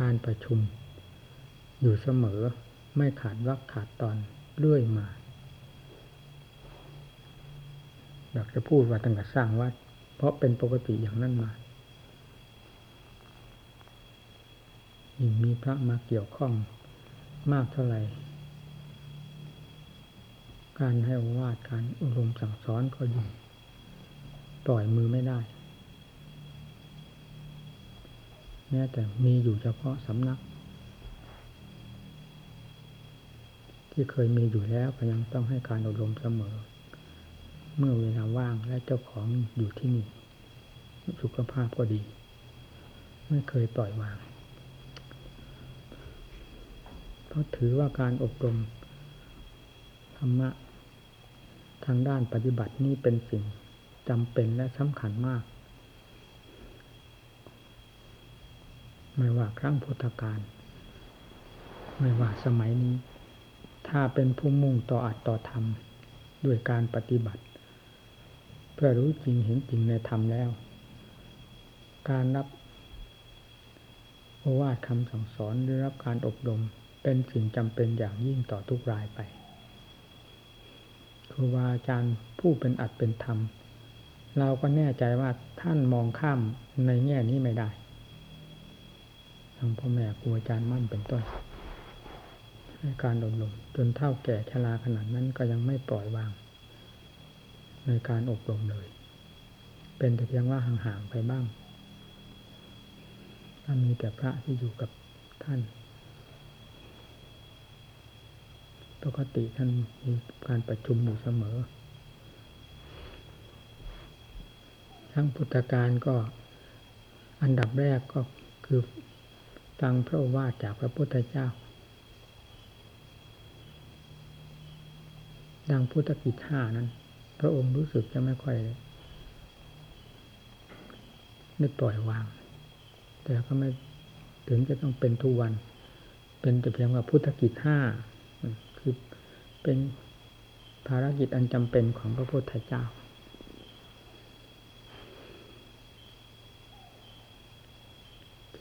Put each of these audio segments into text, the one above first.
การประชุม อยู่เสมอไม่ขาดวักขาดตอนเรื่อยมา อยากจะพูดว่าตั้งแต่สร้างวัด เพราะเป็นปกติอย่างนั้นมายิ่งมีพระมาเกี่ยวข้องมากเท่าไหร่ การให้วาดการอบรมสั่งสอนก็ยิ่งปล่อยมือไม่ได้ แม้แต่มีอยู่เฉพาะสำนัก ที่เคยมีอยู่แล้วก็ยังต้องให้การอบรมเสมอ เมื่อเวลาว่างและเจ้าของอยู่ที่นี่ สุขภาพก็ดี ไม่เคยปล่อยวาง เพราะถือว่าการอบรมธรรมะทางด้านปฏิบัตินี้เป็นสิ่งจำเป็นและสำคัญมาก ไม่ว่าครั้งพุทธกาลไม่ว่าสมัยนี้ ถ้าเป็นผู้มุ่งต่ออัดต่อธรรม ด้วยการปฏิบัติ เพื่อรู้จริงเห็นจริงในธรรมแล้ว การรับโอวาทคำสั่งสอนหรือรับการอบรมเป็นสิ่งจำเป็นอย่างยิ่งต่อทุกรายไปครูบาอาจารย์ผู้เป็นอัดเป็นธรรม เราก็แน่ใจว่าท่านมองข้ามในแง่นี้ไม่ได้ ทางพ่อแม่ครูอาจารย์มั่นเป็นต้นให้การอบรมจนเท่าแก่ชราขนาดนั้นก็ยังไม่ปล่อยวาง ในการอบรมเลย เป็นแต่เพียงว่าห่างๆไปบ้าง ถ้ามีแต่พระที่อยู่กับท่าน ปกติท่านมีการประชุมอยู่เสมอ ทั้งพุทธการก็อันดับแรกก็คือ ฟังพระว่าจากพระพุทธเจ้า ดังพุทธกิจห้านั้น พระองค์รู้สึกจะไม่ค่อยไม่ปล่อยวาง แต่ก็ไม่ถึงจะต้องเป็นทุกวัน เป็นแต่เพียงว่าพุทธกิจห้าคือเป็นภารกิจอันจำเป็นของพระพุทธเจ้า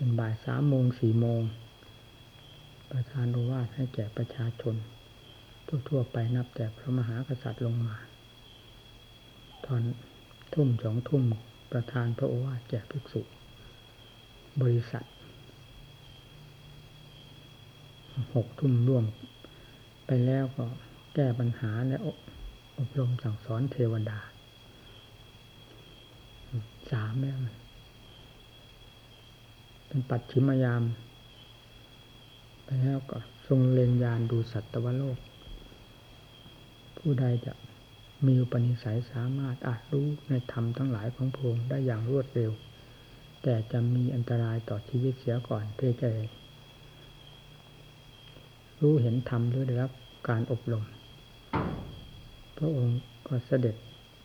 เป็นบ่ายสามโมงสี่โมง ประธานโอวาทให้แก่ประชาชน ทั่วๆไปนับแต่พระมหากษัตริย์ลงมา ตอนทุ่มสองทุ่มประธานพระโอวาทแก่ภิกษุ บริษัทหกทุ่มร่วม ไปแล้วก็แก้ปัญหาและอบรมสั่งสอนเทวดาสามแล้ว เป็นปัจฉิมยาม ไปแล้วก็ทรงเลนยานดูสัตวโลก ผู้ใดจะมีอุปนิสัยสามารถอาจรู้ในธรรมทั้งหลายของพงได้อย่างรวดเร็ว แต่จะมีอันตรายต่อชีวิตเสียก่อนที่อจะรู้เห็นธรรมหรือได้รับการอบรม พระองค์ก็เสด็จ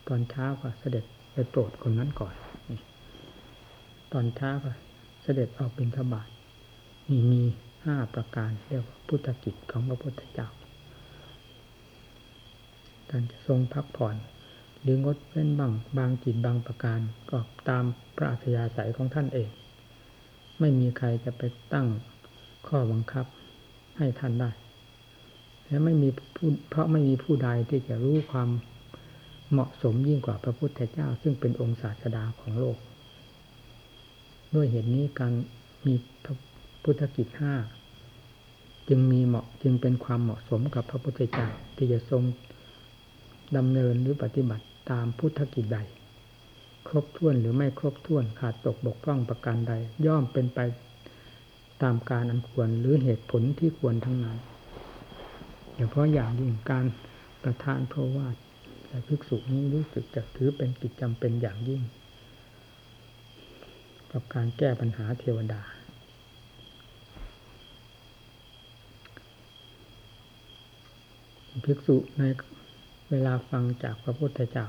ตอนเช้าก็เสด็จไปโปรดคนนั้นก่อน ตอนเช้าก็ ด็จออกบิณฑบาตมีมีห้าประการเรียกว่าพุทธกิจของพระพุทธเจ้าการจะทรงพักผ่อน หรืองดเว้นบางบางกิจบางประการก็ตามพระอัธยาศัยของท่านเอง ไม่มีใครจะไปตั้งข้อบังคับให้ท่านได้ และไม่มีผู้เพราะไม่มีผู้ใดที่จะรู้ความเหมาะสมยิ่งกว่าพระพุทธเจ้า ซึ่งเป็นองค์ศาสดาของโลก ด้วยเหตุนี้การมีพุทธกิจห้าจึงมีเหมาะจึงเป็นความเหมาะสมกับพระพุทธเจ้าที่จะทรงดำเนินหรือปฏิบัติตามพุทธกิจใด ครบถ้วนหรือไม่ครบถ้วนขาดตกบกพร่องประการใด ย่อมเป็นไปตามการอันควรหรือเหตุผลที่ควรทั้งนั้นอย่าเฉพาะอย่างยิ่งการประทานพระวาทแต่ภิกษุนี้รู้สึกจะถือเป็นกิจจำเป็นอย่างยิ่ง กับการแก้ปัญหาเทวดา ภิกษุในเวลาฟังจากพระพุทธเจ้า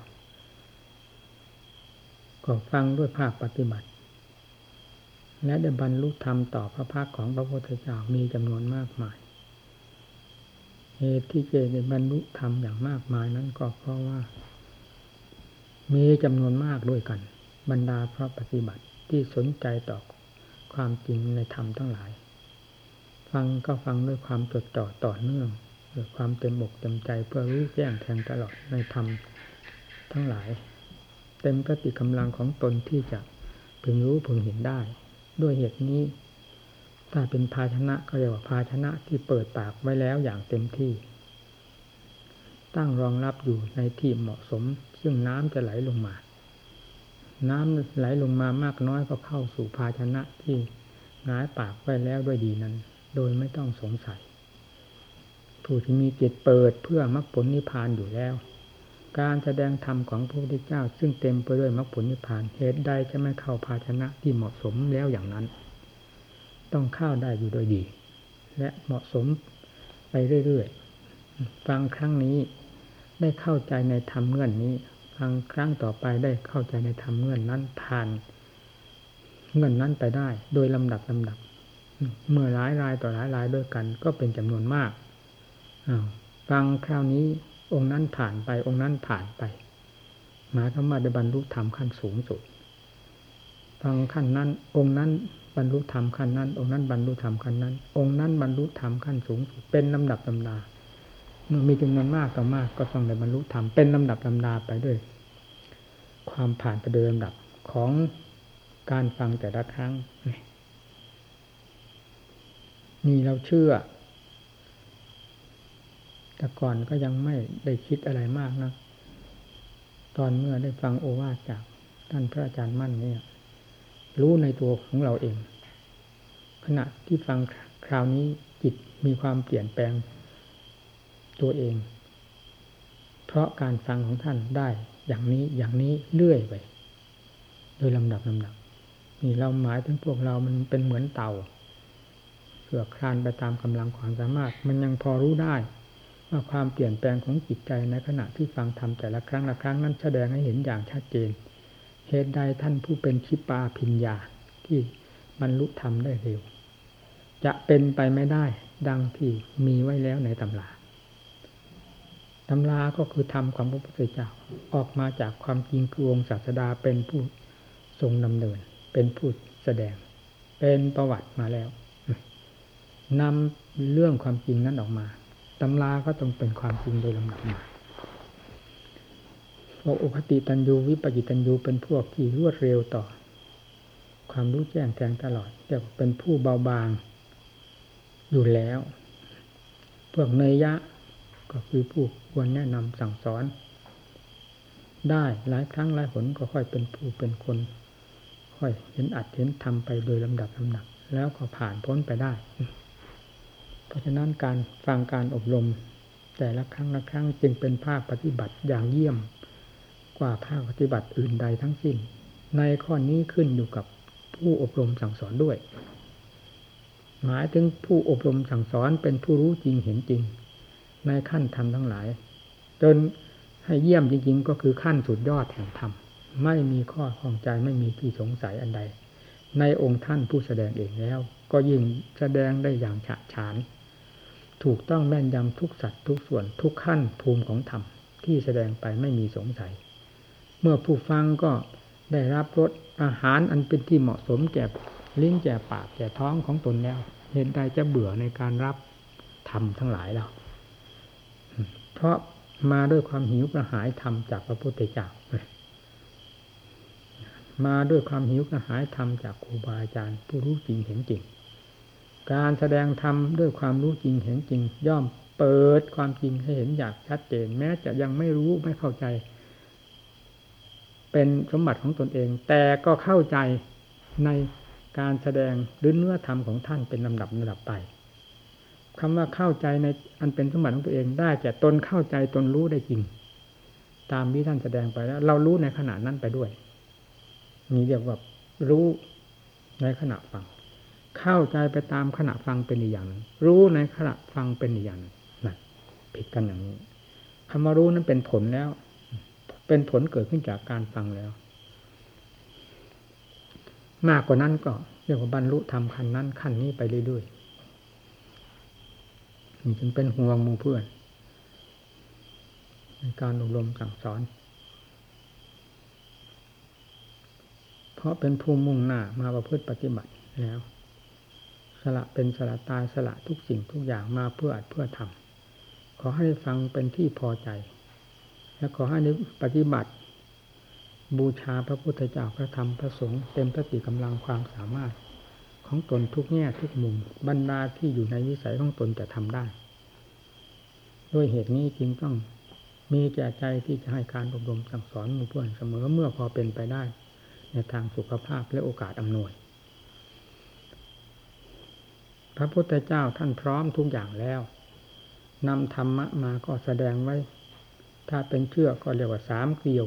ก็ฟังด้วยภาคปฏิบัติ และได้บรรลุธรรมต่อพระภาคของพระพุทธเจ้ามีจำนวนมากมายเหตุที่เจได้บรรลุธรรมอย่างมากมายนั้นก็เพราะว่า มีจำนวนมากด้วยกัน บรรดาพระปฏิบัติ ที่สนใจต่อความจริงในธรรมทั้งหลาย ฟังก็ฟังด้วยความจดจ่อต่อเนื่องด้วยความเต็มอกเต็มใจเพื่อรู้แจ้งแทงตลอดในธรรมทั้งหลาย เต็มกติกำลังของตนที่จะพึงรู้พึงเห็นได้ ด้วยเหตุนี้ ถ้าเป็นภาชนะก็เรียกว่าภาชนะที่เปิดปากไว้แล้วอย่างเต็มที่ ตั้งรองรับอยู่ในที่เหมาะสม ซึ่งน้ำจะไหลลงมา น้ำไหลลงมามากน้อยก็เข้าสู่ภาชนะที่หงายปากไว้แล้วด้วยดีนั้น โดยไม่ต้องสงสัย ผู้ที่มีจิตเปิดเพื่อมรรคผลนิพพานอยู่แล้ว การแสดงธรรมของพระพุทธเจ้า ซึ่งเต็มไปด้วยมรรคผลนิพพานเหตุใดจะไม่เข้าภาชนะที่เหมาะสมแล้วอย่างนั้น ต้องเข้าได้อยู่โดยดี และเหมาะสมไปเรื่อยๆฟังครั้งนี้ได้เข้าใจในธรรมเงื่อนนี้ ฟังครั้งต่อไปได้เข้าใจในธรรมเงื่อนนั้นผ่าน เงื่อนนั้นไปได้ โดยลำดับลำดับ เมื่อหลายรายต่อหลายรายด้วยกัน ก็เป็นจำนวนมากฟังคราวนี้องค์นั้นผ่านไป องค์นั้นผ่านไปหมายถึงมาได้บรรลุธรรมขั้นสูงสุดฟังขั้นนั้น องค์นั้นบรรลุธรรมขั้นนั้น องค์นั้นบรรลุธรรมขั้นนั้น องค์นั้นบรรลุธรรมขั้นสูงสุดเป็นลำดับลำดาเมื่อมีจำนวนมากต่อมากก็ต้องได้บรรลุธรรมเป็นลำดับลำดาไปด้วย ความผ่านไปโดยลำดับของการฟังแต่ละครั้ง นี่เราเชื่อ แต่ก่อนก็ยังไม่ได้คิดอะไรมากนะตอนเมื่อได้ฟังโอวาทจากท่านพระอาจารย์มั่นเนี่ย รู้ในตัวของเราเอง ขณะที่ฟังคราวนี้จิตมีความเปลี่ยนแปลงตัวเอง เพราะการฟังของท่านได้ อย่างนี้อย่างนี้เรื่อยไป โดยลำดับลำดับนี่เราหมายถึงพวกเรามันเป็นเหมือนเต่าเสือคลานไปตามกำลังความสามารถ มันยังพอรู้ได้ ว่าความเปลี่ยนแปลงของจิตใจในขณะที่ฟังทำแต่ละครั้งละครั้งนั้นแสดงให้เห็นอย่างชัดเจนเหตุใดท่านผู้เป็นชิปาพิญญาที่บรรลุธรรมได้เร็ว จะเป็นไปไม่ได้ดังที่มีไว้แล้วในตำรา ตำราก็คือธรรมของพระพุทธเจ้าออกมาจากความจริงคือองค์ศาสดาเป็นผู้ทรงนำเนิน เป็นผู้แสดง เป็นประวัติมาแล้วนำเรื่องความจริงนั้นออกมาตำราก็ต้องเป็นความจริงโดยลำดับมาพวกอุคติตันยูวิปจิตันยูเป็นพวกที่รวดเร็วต่อ ความรู้แจ้งแทงตลอดแต่เป็นผู้เบาบางอยู่แล้ว พวกเนยยะ ก็คือผู้ควรแนะนำสั่งสอน ได้หลายครั้งหลายหนก็ค่อยเป็นผู้เป็นคน ค่อยเห็นอัดเห็นทำไปโดยลำดับลำดับแล้วก็ผ่านพ้นไปได้ เพราะฉะนั้นการฟังการอบรม แต่ละครั้งละครั้งจึงเป็นภาคปฏิบัติอย่างเยี่ยม กว่าภาคปฏิบัติอื่นใดทั้งสิ้น ในข้อนี้ขึ้นอยู่กับผู้อบรมสั่งสอนด้วย หมายถึงผู้อบรมสั่งสอนเป็นผู้รู้จริงเห็นจริง ในขั้นธรรมทั้งหลาย จนให้เยี่ยมจริงๆ ก็คือขั้นสุดยอดแห่งธรรม ไม่มีข้อข้องใจไม่มีที่สงสัยอันใด ในองค์ท่านผู้แสดงเองแล้ว ก็ยิ่งแสดงได้อย่างฉะฉาน ถูกต้องแม่นยำทุกสัตว์ทุกส่วนทุกขั้นภูมิของธรรม ที่แสดงไปไม่มีสงสัย เมื่อผู้ฟังก็ได้รับรสอาหารอันเป็นที่เหมาะสมแก่ลิ้นแก่ปากแก่ท้องของตนแล้ว เห็นใดจะเบื่อในการรับธรรมทั้งหลายแล้ว เพราะมาด้วยความหิวกระหายธรรมจากพระพุทธเจ้ามาด้วยความหิวกระหายธรรมจากครูบาอาจารย์ ผู้รู้จริงเห็นจริง การแสดงธรรมด้วยความรู้จริงเห็นจริง ย่อมเปิดความจริงให้เห็นอย่างชัดเจน แม้จะยังไม่รู้ไม่เข้าใจ เป็นสมบัติของตนเอง แต่ก็เข้าใจในการแสดงหรือเนื้อธรรมของท่านเป็นลำดับลำดับไป คำว่าเข้าใจในอันเป็นสมบัติของตัวเองได้แก่ตนเข้าใจตนรู้ได้จริง ตามที่ท่านแสดงไปแล้ว เรารู้ในขณะนั้นไปด้วยมีเรียกว่ารู้ในขณะฟัง เข้าใจไปตามขณะฟังเป็นอีกอย่าง รู้ในขณะฟังเป็นอีกอย่างนั่นผิดกันอย่างนี้คำว่ารู้นั้นเป็นผลแล้ว เป็นผลเกิดขึ้นจากการฟังแล้ว มากกว่านั้นก็เรียกว่าบรรลุธรรมขั้นนั้นขั้นนี้ไปเรื่อยๆ จึงเป็นห่วงมูเพื่อน ในการอบรมสั่งสอน เพราะเป็นผู้มุ่งหน้ามาประพฤติปฏิบัติแล้ว สละเป็นสละตายสละทุกสิ่งทุกอย่างมาเพื่ออัดเพื่อทำขอให้ฟังเป็นที่พอใจ และขอให้ปฏิบัติบูชาพระพุทธเจ้าพระธรรมพระสงฆ์เต็มสติกำลังความสามารถ ของตนทุกแง่ทุกมุมบรรดาที่อยู่ในวิสัยของตนจะทำได้ ด้วยเหตุนี้จึงต้องมีแก่ใจที่จะให้การอบรมสั่งสอนมู่เพื่อนเสมอเมื่อพอเป็นไปได้ ในทางสุขภาพและโอกาสอำนวย พระพุทธเจ้าท่านพร้อมทุกอย่างแล้วนำธรรมะมาก็แสดงไว้ ถ้าเป็นเชือกก็เรียกว่าสามเกลียว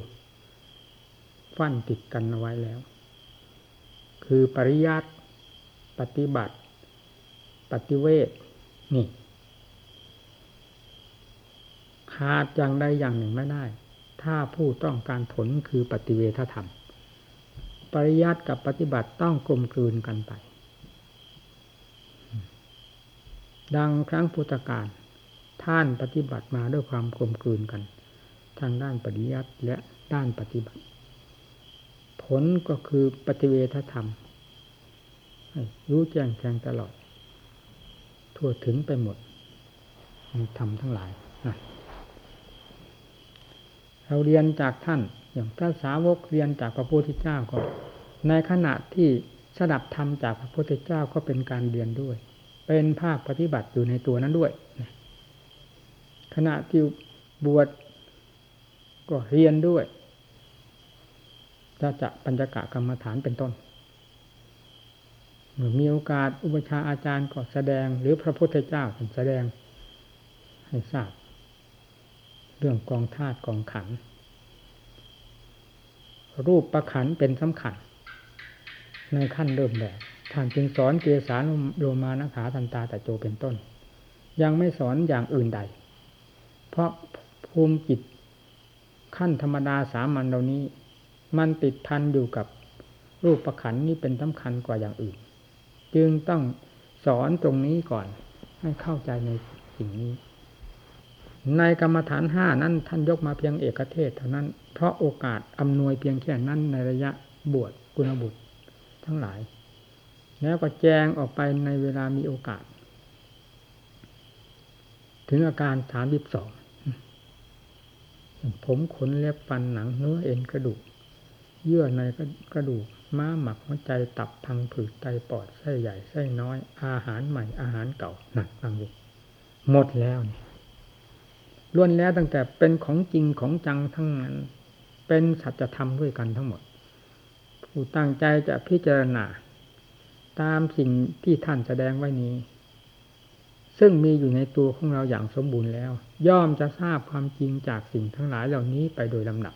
ฟันติดกันเอาไว้แล้ว คือปริยัติ ปฏิบัติ ปฏิเวทนี่ขาดอย่างใดอย่างหนึ่งไม่ได้ ถ้าผู้ต้องการผลคือปฏิเวทธรรม ปริยัติกับปฏิบัติต้องกลมกลืนกันไป ดังครั้งพุทธกาลท่านปฏิบัติมาด้วยความกลมกลืนกัน ทางด้านปริยัติและด้านปฏิบัติ ผลก็คือปฏิเวทธรรม รู้แจ้งแทงตลอด ทั่วถึงไปหมดมีธรรมทั้งหลายนะเราเรียนจากท่านอย่างพระสาวกเรียนจากพระพุทธเจ้าก็ในขณะที่สดับธรรมจากพระพุทธเจ้าก็เป็นการเรียนด้วย เป็นภาคปฏิบัติอยู่ในตัวนั้นด้วยขณะที่บวชก็เรียนด้วยจะจะปัญจกะกรรมฐานเป็นต้น มื่อมีโอกาสอุปชาอาจารย์ก็แสดง หรือพระพุทธเจ้าแสดงให้ทราบ เรื่องกองธาตุกองขัน รูปประขันเป็นสำคัญ ในขั้นเริ่มแรกท่านจึงสอนเกสาโลมานะขาทันตาตะโจเป็นต้น ยังไม่สอนอย่างอื่นใด เพราะภูมิจิตขั้นธรรมดาสามัญเหล่านี้ มันติดพันอยู่กับรูปประขันนี้เป็นสำคัญกว่าอย่างอื่น จึงต้องสอนตรงนี้ก่อน ให้เข้าใจในสิ่งนี้ ในกรรมฐานห้านั้นท่านยกมาเพียงเอกเทศเท่านั้น เพราะโอกาสอำนวยเพียงแค่นั้นในระยะบวชกุณบุตรทั้งหลาย แล้วก็แจงออกไปในเวลามีโอกาส ถึงอาการฐานบิบสองผมขนเล็บฟันหนังเนื้อเอ็นกระดูก เยื่อในกระดูก ม้าหมักหัวใจตับพังผืดไตปอดไส้ใหญ่ไส้น้อย อาหารใหม่อาหารเก่าหนักฟังดูหมดแล้วนี่ล้วนแล้วตั้งแต่เป็นของจริงของจังทั้งนั้น เป็นสัจธรรมด้วยกันทั้งหมด ผู้ตั้งใจจะพิจารณา ตามสิ่งที่ท่านแสดงไว้นี้ ซึ่งมีอยู่ในตัวของเราอย่างสมบูรณ์แล้ว ย่อมจะทราบความจริงจากสิ่งทั้งหลายเหล่านี้ไปโดยลำดับ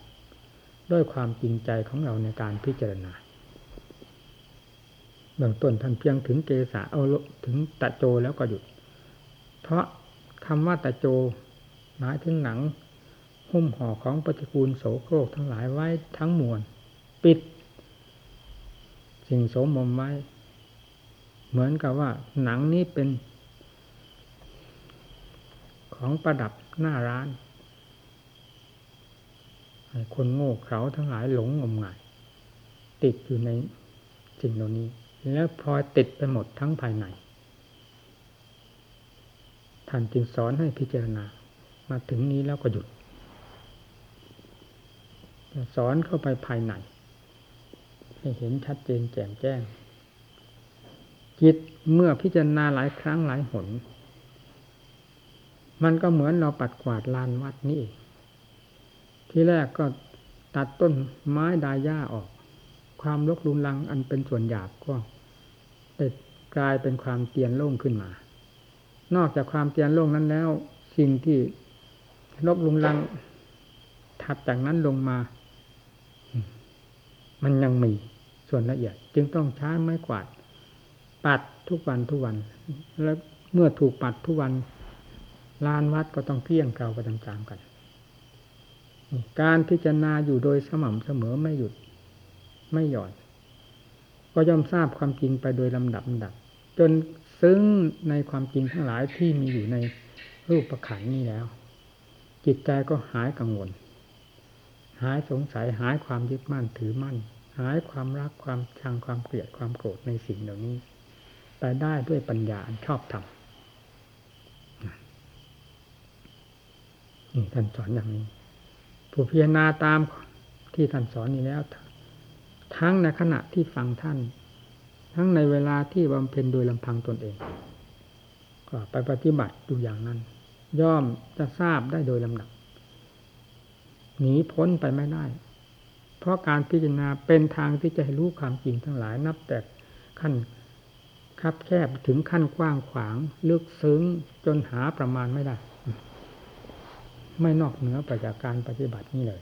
ด้วยความจริงใจของเราในการพิจารณา เบื้องต้นท่านเพียงถึงเกษาเอาถึงตะโจแล้วก็หยุด เพราะคำว่าตะโจหมายถึงหนัง หุ้มห่อของปฏิกูลโสโครกทั้งหลายไว้ทั้งมวลปิด สิ่งโสมมไว้ เหมือนกับว่า หนังนี้เป็น ของประดับหน้าร้านคนโง่เขลาทั้งหลายหลงงมงาย ติดอยู่ในสิ่งเหล่านี้ แล้วพลอยติดไปหมดทั้งภายใน ท่านจึงสอนให้พิจารณา มาถึงนี้แล้วก็หยุด สอนเข้าไปภายใน ให้เห็นชัดเจนแจ่มแจ้ง จิตเมื่อพิจารณาหลายครั้งหลายหน มันก็เหมือนเราปัดกวาดลานวัดนี่เองที่แรกก็ตัดต้นไม้ดาย่าออก ความลกลุนลังอันเป็นส่วนหยาบก็ กลายเป็นความเตียนโล่งขึ้นมา นอกจากความเตียนโล่งนั้นแล้ว สิ่งที่ลบลุงลังถัดจากนั้นลงมา มันยังมีส่วนละเอียด จึงต้องใช้ไม้กวาด ปัดทุกวันทุกวัน แล้วเมื่อถูกปัดทุกวันลานวัดก็ต้องเกลี้ยงเกลาไปตามๆกัน การพิจารณาอยู่โดยสม่ำเสมอไม่หยุด ไม่หย่อน ก็ย่อมทราบความจริงไปโดยลำดับดับ จนซึ้งในความจริงทั้งหลายที่มีอยู่ในรูปประขันนี้แล้ว จิตใจก็หายกังวล หายสงสัยหายความยึดมั่นถือมั่น หายความรักความชังความเกลียดความโกรธในสิ่งเหล่านี้ไปได้ด้วยปัญญาอันชอบธรรมนี่ท่านสอนอย่างนี้ ผู้พิจารณาตามที่ท่านสอนนี้แล้ว ทั้งในขณะที่ฟังท่าน ทั้งในเวลาที่บำเพ็ญโดยลำพังตนเอง ก็ไปปฏิบัติดูอย่างนั้น ย่อมจะทราบได้โดยลำดับ หนีพ้นไปไม่ได้ เพราะการพิจารณาเป็นทางที่จะให้รู้ความจริงทั้งหลายนับแต่ขั้นคับแคบถึงขั้นกว้างขวาง ลึกซึ้งจนหาประมาณไม่ได้ ไม่นอกเหนือไปจากการปฏิบัตินี้เลย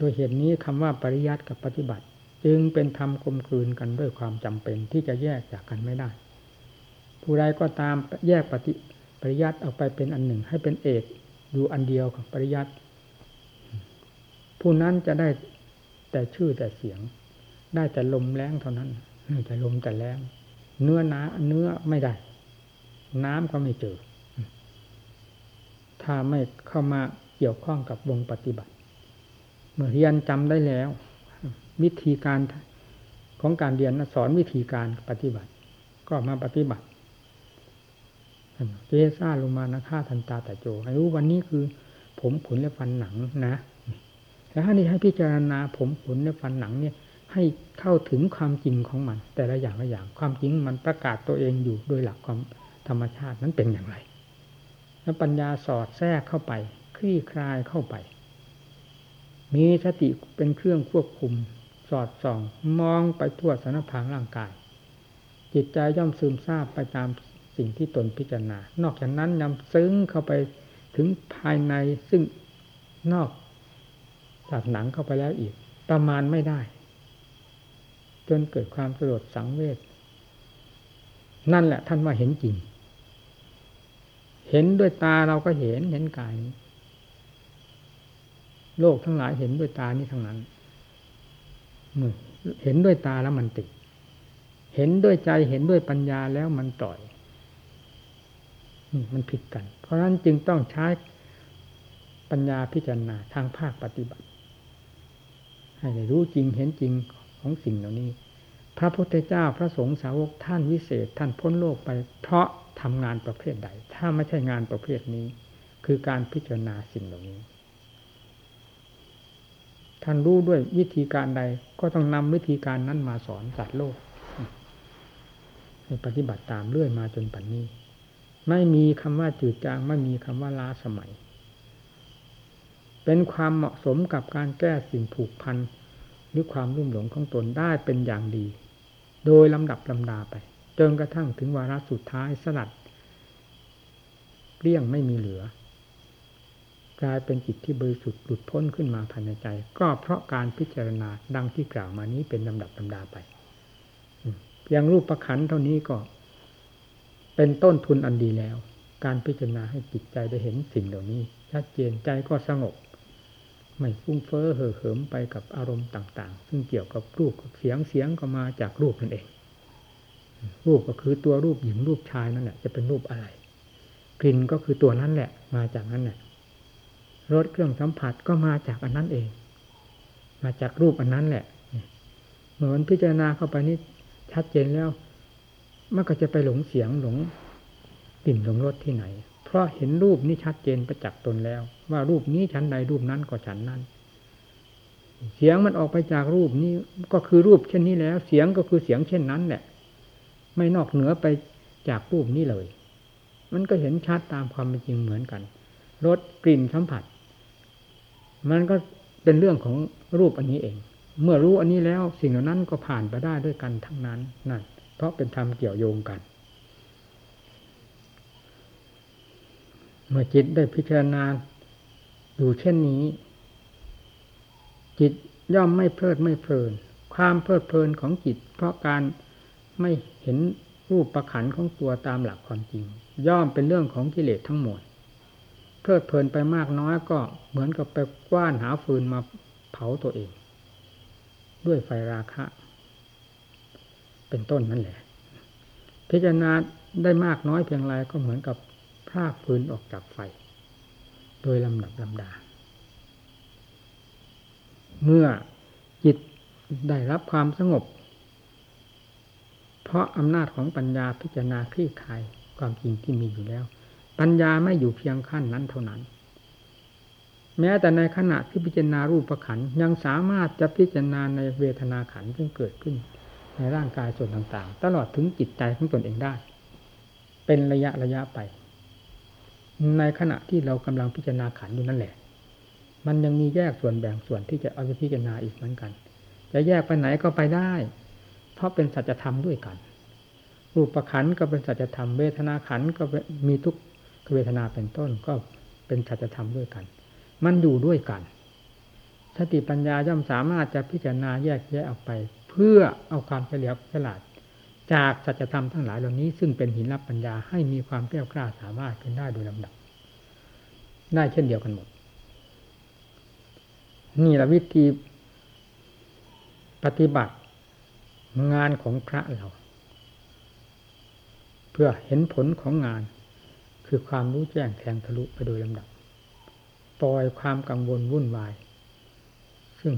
โดยเหตุนี้คำว่าปริยัติกับปฏิบัติ จึงเป็นธรรมกลมกลืนกันด้วยความจำเป็นที่จะแยกจากกันไม่ได้ ผู้ใดก็ตามแยกปฏิปริยัติออกไปเป็นอันหนึ่ง ให้เป็นเอกอยู่อันเดียวของปริยัติผู้นั้นจะได้แต่ชื่อแต่เสียง ได้แต่ลมแรงเท่านั้นแต่ลมแต่แรงเนื้อน้าเนื้อไม่ได้ น้ำก็ไม่เจอ ถ้าไม่เข้ามาเกี่ยวข้องกับวงปฏิบัติ เมื่อเรียนจำได้แล้ว วิธีการของการเรียนสอนวิธีการปฏิบัติ ก็มาปฏิบัติเจซ่าลงมานะฆ่าทันตาแต่โจให้รู้วันนี้คือ ผมขนและฟันหนังนะแล้วถ้านี่ให้พิจารณาผมขนและฟันหนังเนี่ย ให้เข้าถึงความจริงของมัน แต่ละอย่างละอย่าง ความจริงมันประกาศตัวเองอยู่โดยหลักความธรรมชาตินั้นเป็นอย่างไร แล้วปัญญาสอดแทรกเข้าไป คลี่คลายเข้าไป มีสติเป็นเครื่องควบคุม สอดส่อง มองไปทั่วสารพางร่างกาย จิตใจย่อมซึมซาบไปตามสิ่งที่ตนพิจารณา นอกจากนั้นนำซึ้งเข้าไปถึงภายในซึ่งนอกจากหนังเข้าไปแล้วอีก ประมาณไม่ได้ จนเกิดความสลดสังเวชนั่นแหละท่านว่าเห็นจริง เห็นด้วยตาเราก็เห็นเห็นกาย โลกทั้งหลายเห็นด้วยตานี้ทั้งนั้นเห็นด้วยตาแล้วมันติด เห็นด้วยใจเห็นด้วยปัญญาแล้วมันต่อยมันผิดกัน เพราะฉะนั้นจึงต้องใช้ปัญญาพิจารณาทางภาคปฏิบัติ ให้ได้รู้จริงเห็นจริงของสิ่งเหล่านี้ พระพุทธเจ้าพระสงฆ์สาวกท่านวิเศษ ท่านพ้นโลกไป เพราะทำงานประเภทใด ถ้าไม่ใช่งานประเภทนี้ คือการพิจารณาสิ่งเหล่านี้ ท่านรู้ด้วยวิธีการใด ก็ต้องนำวิธีการนั้นมาสอนสัตว์โลกให้ปฏิบัติตามเรื่อยมาจนปัจนนี้ ไม่มีคำว่าจืดจางไม่มีคำว่าล้าสมัย เป็นความเหมาะสมกับการแก้สิ่งผูกพันหรือความรุ่มหลงของตนได้เป็นอย่างดี โดยลำดับลำดาไปจนกระทั่งถึงวาระสุดท้ายสลัดเลี่ยงไม่มีเหลือ กลายเป็นจิตที่บริสุทธิ์หลุดพ้นขึ้นมาภายในใจ ก็เพราะการพิจารณาดังที่กล่าวมานี้เป็นลำดับลำดาไปเพียงรูปประคันเท่านี้ก็ เป็นต้นทุนอันดีแล้ว การพิจารณาให้จิตใจได้เห็นสิ่งเหล่านี้ ชัดเจนใจก็สงบ ไม่ฟุ้งเฟ้อเห่อเหิมไปกับอารมณ์ต่าง ๆ ซึ่งเกี่ยวกับรูปเสียงเสียงก็มาจากรูปนั่นเอง รูปก็คือตัวรูปหญิงรูปชายนั่นแหละจะเป็นรูปอะไรกลิ่นก็คือตัวนั้นแหละ มาจากนั้นแหละ รสเครื่องสัมผัสก็มาจากอันนั้นเอง มาจากรูปอันนั้นแหละเหมือนพิจารณาเข้าไปนี่ชัดเจนแล้วมันก็จะไปหลงเสียงหลงกลิ่นหลงรสที่ไหน เพราะเห็นรูปนี้ชัดเจนประจักษ์ตนแล้ว ว่ารูปนี้ชั้นใดรูปนั้นก็ชั้นนั้น เสียงมันออกไปจากรูปนี้ก็คือรูปเช่นนี้แล้ว เสียงก็คือเสียงเช่นนั้นแหละ ไม่นอกเหนือไปจากรูปนี้เลย มันก็เห็นชัดตามความเป็นจริงเหมือนกันรสกลิ่นสัมผัส มันก็เป็นเรื่องของรูปอันนี้เอง เมื่อรู้อันนี้แล้วสิ่งเหล่านั้นก็ผ่านไปได้ด้วยกันทั้งนั้นนั่นเพราะเป็นธรรมเกี่ยวโยงกัน เมื่อจิตได้พิจารณาอยู่เช่นนี้ จิตย่อมไม่เพลิดไม่เพลิน ความเพลิดเพลินของจิต เพราะการไม่เห็นรูปประขันของตัวตามหลักความจริง ย่อมเป็นเรื่องของกิเลสทั้งหมด เพลิดเพลินไปมากน้อยก็เหมือนกับไปกว้านหาฟืนมาเผาตัวเอง ด้วยไฟราคะ เป็นต้นนั่นแหละ พิจารณาได้มากน้อยเพียงไรก็เหมือนกับพรากฟืนออกจากไฟ โดยลำดับลำดา เมื่อจิตได้รับความสงบ เพราะอำนาจของปัญญาพิจารณาคลี่คลายความจริงที่มีอยู่แล้ว ปัญญาไม่อยู่เพียงขั้นนั้นเท่านั้น แม้แต่ในขณะที่พิจารณารูปขันยังสามารถจะพิจารณาในเวทนาขันซึ่งเกิดขึ้น ในร่างกายส่วนต่างๆ ตลอดถึงจิตใจของตนเองได้ เป็นระยะระยะไป ในขณะที่เรากำลังพิจารณาขันอยู่นั่นแหละ มันยังมีแยกส่วนแบ่งส่วนที่จะเอาไปพิจารณาอีกเหมือนกัน จะแยกไปไหนก็ไปได้ เพราะเป็นสัจธรรมด้วยกันรูปขันก็เป็นสัจธรรมเวทนาขันก็มีทุก เวทนาเป็นต้นก็เป็นสัจธรรมด้วยกัน มันอยู่ด้วยกันสติปัญญาย่อมสามารถจะพิจารณาแยกแยะออกไป เพื่อเอาความเฉลียวฉลาด จากสัจธรรมทั้งหลายเหล่านี้ ซึ่งเป็นหินรับปัญญาให้มีความแก้วกล้าสามารถขึ้นได้โดยลำดับ ได้เช่นเดียวกันหมด นี่แหละวิธีปฏิบัติงานของพระเรา เพื่อเห็นผลของงาน คือความรู้แจ้งแทงทะลุไปโดยลำดับปล่อยความกังวลวุ่นวาย ซึ่ง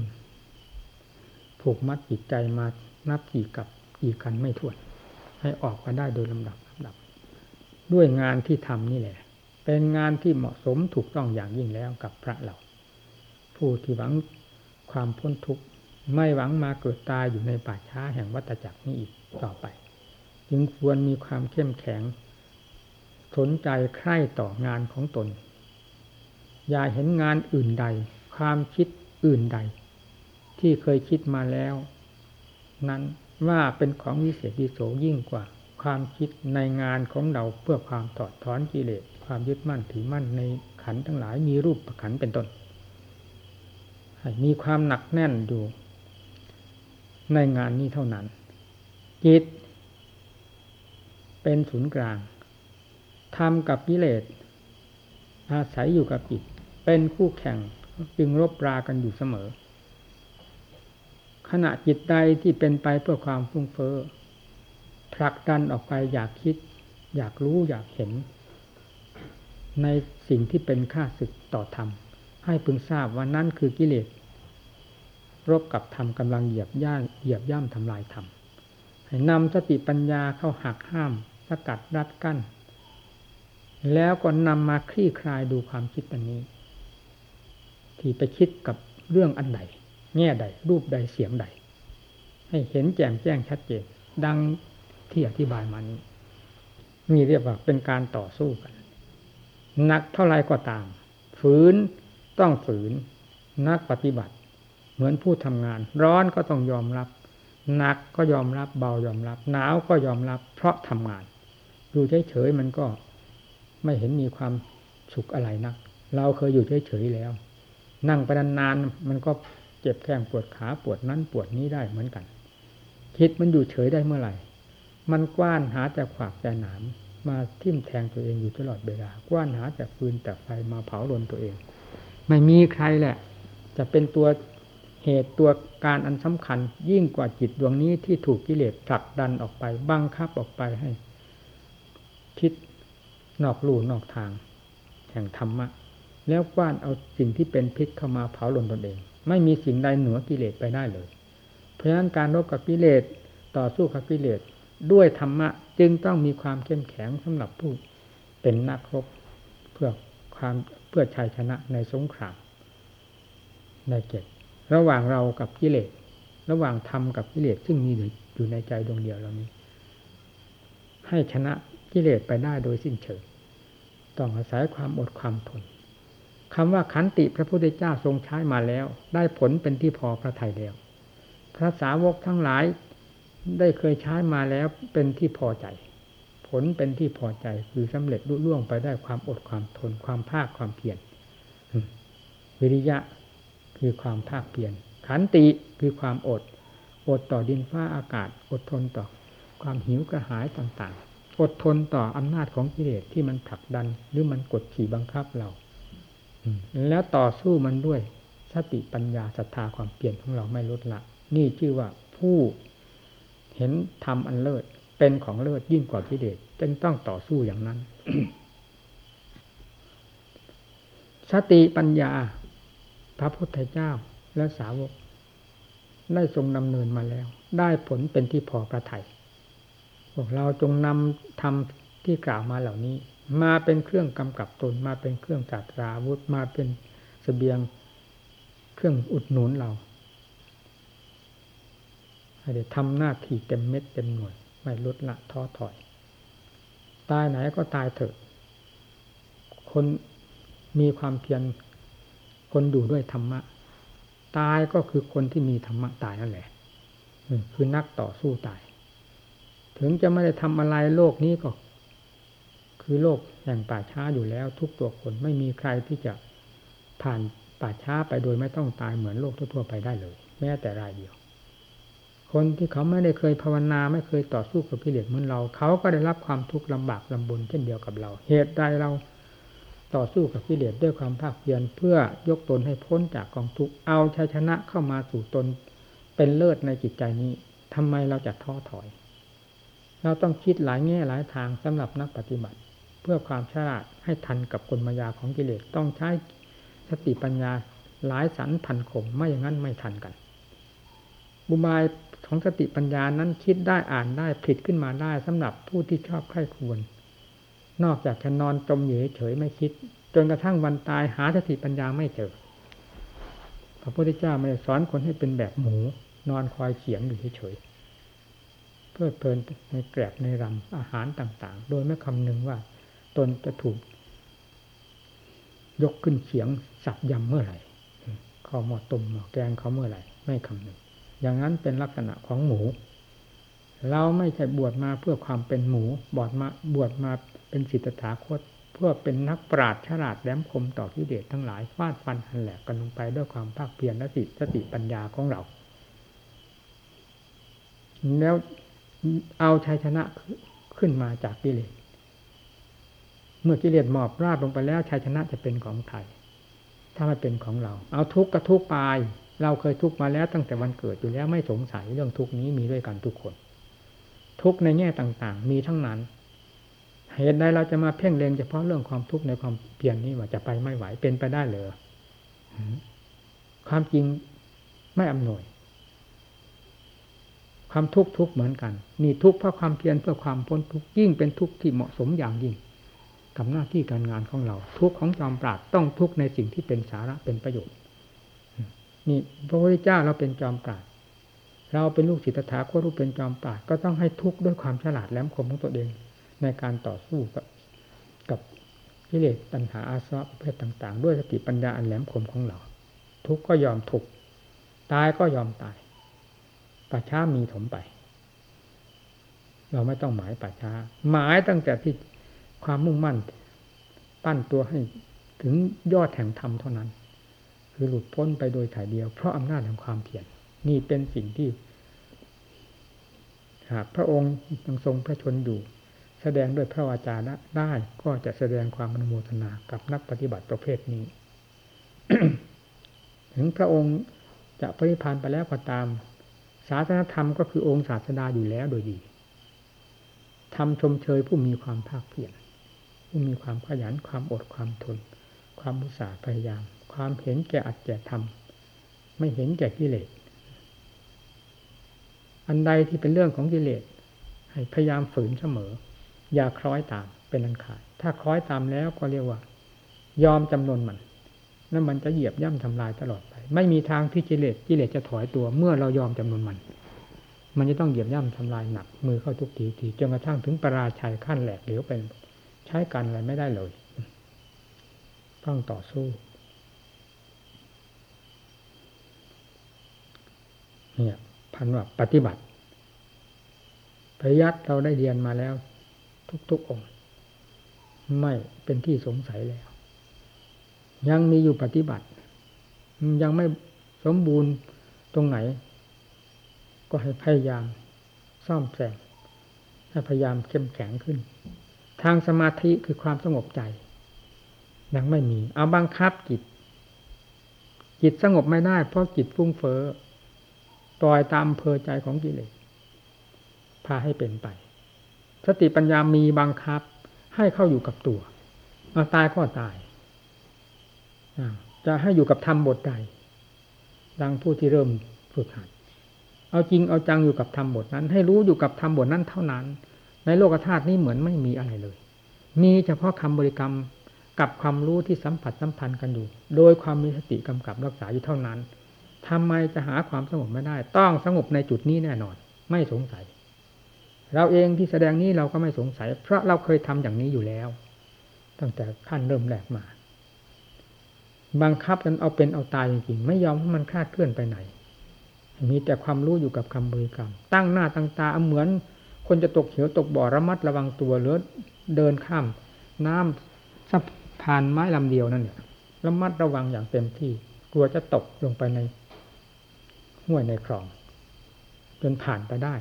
ผูกมัดจิตใจมานับกี่กับกี่กันไม่ถ้วน ให้ออกมาได้โดยลำดับลำดับ ด้วยงานที่ทำนี่แหละ เป็นงานที่เหมาะสมถูกต้องอย่างยิ่งแล้วกับพระเรา ผู้ที่หวังความพ้นทุกข์ไม่หวังมาเกิดตายอยู่ในป่าช้าแห่งวัฏจักรนี้อีกต่อไป จึงควรมีความเข้มแข็ง สนใจใคร่ต่องานของตน อย่าเห็นงานอื่นใด ความคิดอื่นใด ที่เคยคิดมาแล้ว นั้นว่าเป็นของวิเศษวิโสยิ่งกว่า ความคิดในงานของเราเพื่อความถอดถอนกิเลสความยึดมั่นถือมั่นในขันทั้งหลายมีรูปขันเป็นต้นมีความหนักแน่นอยู่ในงานนี้เท่านั้น จิตเป็นศูนย์กลาง ทำกับกิเลสอาศัยอยู่กับจิต เป็นคู่แข่งจึงรบรากันอยู่เสมอ ขณะจิตใดที่เป็นไปเพื่อความฟุ้งเฟ้อผลักดันออกไปอยากคิด อยากรู้อยากเห็น ในสิ่งที่เป็นค่าศึกต่อธรรม ให้พึงทราบว่านั่นคือกิเลสรบกับธรรมกำลังเหยียบย่าเหยียบย่ำทำลายธรรมให้นำสติปัญญาเข้าหักห้าม สกัดรัดกั้น แล้วก็นำมาคลี่คลายดูความคิดอันนี้ ที่ไปคิดกับเรื่องอันใด แง่ใด รูปใดเสียงใด ให้เห็นแจ่มแจ้งชัดเจน ดังที่อธิบายมานี้มีเรียกว่าเป็นการต่อสู้กันหนักเท่าไรก็ตาม ฝืนต้องฝืน นักปฏิบัติ เหมือนผู้ทำงาน ร้อนก็ต้องยอมรับหนักก็ยอมรับเบายอมรับ หนาวก็ยอมรับ เพราะทำงาน อยู่เฉยๆมันก็ ไม่เห็นมีความสุขอะไรนัก เราเคยอยู่เฉยๆแล้ว นั่งไปนานๆมันก็เจ็บแข้งปวดขาปวดนั้นปวดนี้ได้เหมือนกัน คิดมันอยู่เฉยได้เมื่อไหร่ มันกว้านหาแต่ขวากแต่หนามมาทิ่มแทงตัวเองอยู่ตลอดเวลากว้านหาแต่ฟืนแต่ไฟมาเผาลนตัวเอง ไม่มีใครแหละ จะเป็นตัวเหตุตัวการอันสำคัญ ยิ่งกว่าจิตดวงนี้ที่ถูกกิเลสผลักดันออกไป บังคับออกไปให้ คิด นอกลู่นอกทาง แห่งธรรมะ แล้วกว้านเอาสิ่งที่เป็นพิษเข้ามาเผาลนตนเอง ไม่มีสิ่งใดเหนือกิเลสไปได้เลย เพราะฉะนั้นการรบกับกิเลสต่อสู้กับกิเลสด้วยธรรมะ จึงต้องมีความเข้มแข็งสำหรับผู้เป็นนักรบเพื่อความเพื่อชัยชนะในสงครามในเกตระหว่างเรากับกิเลสระหว่างธรรมกับกิเลสซึ่งมีอยู่ในใจดวงเดียวเรานี้ ให้ชนะ กิเลสไปได้โดยสิ้นเชิงต้องอาศัยความอดความทนคำว่าขันติพระพุทธเจ้าทรงใช้มาแล้ว ได้ผลเป็นที่พอพระทัยแล้ว พระสาวกทั้งหลายได้เคยใช้มาแล้วเป็นที่พอใจ ผลเป็นที่พอใจคือสำเร็จรุ่ล่วงไปได้ความอดความทนความภาคความเพียรวิริยะคือความภาคเพียรขันติคือความอด อดต่อดินฟ้าอากาศ อดทนต่อความหิวกระหายต่างๆ อดทนต่ออำนาจของกิเลสที่มันผลักดัน หรือมันกดขี่บังคับเราแล้วต่อสู้มันด้วยสติปัญญาศรัทธาความเปลี่ยนของเราไม่ลดละ นี่ชื่อว่าผู้เห็นธรรมอันเลิศเป็นของเลิศยิ่งกว่ากิเลสจึงต้องต่อสู้อย่างนั้น สติปัญญา พระพุทธเจ้าและสาวก ได้ทรงดำเนินมาแล้ว ได้ผลเป็นที่พอประทัย พวกเราจงนำทำที่กล่าวมาเหล่านี้ มาเป็นเครื่องกำกับตนมาเป็นเครื่องจัดราวุธมาเป็นเสบียงเครื่องอุดหนุนเราให้ได้ทำหน้าที่เต็มเม็ดเต็มหน่วย ไม่ลดละท้อถอย ตายไหนก็ตายเถอะ คนมีความเพียรคนอยู่ด้วยธรรมะ ตายก็คือคนที่มีธรรมะตายนั่นแหละคือนักต่อสู้ตาย ถึงจะไม่ได้ทำอะไรโลกนี้ก็ คือโลกแห่งป่าช้าอยู่แล้ว ทุกตัวคนไม่มีใครที่จะผ่านป่าช้าไปโดยไม่ต้องตายเหมือนโลกทั่วๆไปได้เลย แม้แต่รายเดียว คนที่เขาไม่ได้เคยภาวนาไม่เคยต่อสู้กับกิเลสเหมือนเรา เขาก็ได้รับความทุกข์ลำบากลำบนเช่นเดียวกับเรา เหตุใดเราต่อสู้กับกิเลสด้วยความภาคเพียรเพื่อยกตนให้พ้นจากกองทุกข์เอาชัยชนะเข้ามาสู่ตนเป็นเลิศในจิตใจนี้ทำไมเราจะท้อถอย เราต้องคิดหลายแง่หลายทางสำหรับนักปฏิบัติ เพื่อความฉลาดให้ทันกับกลมายาของกิเลสต้องใช้สติปัญญาหลายสันพันขมไม่อย่างนั้นไม่ทันกัน บุบายของสติปัญญานั้นคิดได้อ่านได้ผลิตขึ้นมาได้สำหรับผู้ที่ชอบใคร่ควร นอกจากจะนอนจมอยู่เฉยไม่คิด จนกระทั่งวันตายหาสติปัญญาไม่เจอพระพุทธเจ้าไม่ได้สอนคนให้เป็นแบบหมู นอนคอยเขียงอยู่เฉย เพื่อเพลินในแกลบในรำอาหารต่าง ๆ โดยไม่คำนึงว่า ตนจะถูก ยกขึ้นเขียงสับยำเมื่อไหร่ข้าวหมอตุ่มหมอแกงเขาเมื่อไหร่ ไม่คำนึง อย่างนั้นเป็นลักษณะของหมู เราไม่ใช่บวชมาเพื่อความเป็นหมูบวชมาบวชมาเป็นสิทธาคตเพื่อเป็นนักปราชญ์ฉลาดแหลมคมต่อกิเลสทั้งหลายฟาดฟันหันแหลกกันลงไปด้วยความภาคเพียรและสติสติปัญญาของเรา แล้ว เอาชัยชนะขึ้นมาจากกิเลส เมื่อกิเลสหมอบราบลงไปแล้วชัยชนะจะเป็นของใครถ้าไม่เป็นของเรา เอาทุกข์ก็ทุกข์ไป เราเคยทุกข์มาแล้วตั้งแต่วันเกิดอยู่แล้วไม่สงสัยเรื่องทุกข์นี้มีด้วยกันทุกคน ทุกข์ในแง่ต่างๆ มีทั้งนั้น เหตุใดเราจะมาเพ่งเล็งเฉพาะเรื่องความทุกข์ในความเปลี่ยนนี้ว่าจะไปไม่ไหวเป็นไปได้เลยความจริงไม่อำนวย ความทุกข์ทุกเหมือนกัน นี่ทุกข์เพราะความเพียรเพื่อความพ้นทุกข์ยิ่งเป็นทุกข์ที่เหมาะสมอย่างยิ่ง กับหน้าที่การงานของเรา ทุกข์ของจอมปราดต้องทุกข์ในสิ่งที่เป็นสาระเป็นประโยชน์นี่พระพุทธเจ้าเราเป็นจอมปราดเราเป็นลูกศิษย์ถาคตรู้เป็นจอมปราดก็ต้องให้ทุกข์ด้วยความฉลาดแหลมคมของตัวเอง ในการต่อสู้กับกับกิเลสตัณหาอาสวะประเภทต่าง ๆ ด้วยสติปัญญาอันแหลมคมของเรา ทุกข์ก็ยอมทุกข์ตายก็ยอมตาย ป่าช้ามีถมไป เราไม่ต้องหมายป่าช้า หมายตั้งแต่ที่ความมุ่งมั่น ปั้นตัวให้ถึงยอดแห่งธรรมเท่านั้น คือหลุดพ้นไปโดยถ่ายเดียว เพราะอำนาจแห่งความเพียรนี่เป็นสิ่งที่หากพระองค์ยังทรงพระชนอยู่ แสดงด้วยพระวาจาได้ก็จะแสดงความอนุโมทนากับนักปฏิบัติประเภทนี้ ถึงพระองค์จะปริพันไปแล้วก็ตาม ศาสนธรรมก็คือองค์ศาสดาอยู่แล้วโดยดีทำชมเชยผู้มีความภาคเพียรผู้มีความขยันความอดความทน ความมุสาพยายาม ความเห็นแก่อัดแก่ทำไม่เห็นแก่กิเลสอันใดที่เป็นเรื่องของกิเลสให้พยายามฝืนเสมอ อย่าคล้อยตามเป็นอันขาดถ้าคล้อยตามแล้วก็เรียกว่า ยอมจำนนมัน นั่นมันจะเหยียบย่ำทำลายตลอดไป ไม่มีทางที่กิเลสกิเลสจะถอยตัวเมื่อเรายอมจำนวนมัน มันจะต้องเหยียบย่ำทำลายหนัก มือเข้าทุกทีทีจนกระทั่งถึงปราชัยขั้นแหลกเหลวเป็นใช้กันอะไรไม่ได้เลย ต้องต่อสู้เนี่ยพันว่าปฏิบัติปริยัติเราได้เรียนมาแล้ว ทุกๆองค์ ไม่เป็นที่สงสัยแล้ว ยังมีอยู่ปฏิบัติ ยังไม่สมบูรณ์ตรงไหน ก็ให้พยายามซ่อมแซมให้พยายามเข้มแข็งขึ้น ทางสมาธิคือความสงบใจ ยังไม่มี เอาบังคับจิต จิตสงบไม่ได้ เพราะจิตฟุ้งเฟ้อปล่อยตามเพอใจของกิเลสพาให้เป็นไป สติปัญญามีบังคับให้เข้าอยู่กับตัวเอาตายก็ตาย จะให้อยู่กับธรรมบทใดดังผู้ที่เริ่มฝึกหัดเอาจริงเอาจังอยู่กับธรรมบทนั้น ให้รู้อยู่กับธรรมบทนั้นเท่านั้น ในโลกธาตุนี้เหมือนไม่มีอะไรเลย มีเฉพาะคำบริกรรมกับความรู้ที่สัมผัสสัมพันธ์กันอยู่ โดยความมีสติกำกับรักษาอยู่เท่านั้นทำไมจะหาความสงบไม่ได้ ต้องสงบในจุดนี้แน่นอน ไม่สงสัย เราเองที่แสดงนี้เราก็ไม่สงสัย เพราะเราเคยทำอย่างนี้อยู่แล้ว ตั้งแต่ขั้นเริ่มแรกมา บังคับกันเอาเป็นเอาตายจริงๆไม่ยอมให้มันคลาดเคลื่อนไปไหน มีแต่ความรู้อยู่กับคำบริกรรม ตั้งหน้าตั้งตาเหมือน คนจะตกเหวตกบ่อระมัดระวังตัวหรือเดินข้าม น้ำสะพานไม้ลำเดียวนั่นเนี่ยระมัดระวังอย่างเต็มที่ กลัวจะตกลงไปในห้วยในคลอง จนผ่านไปได้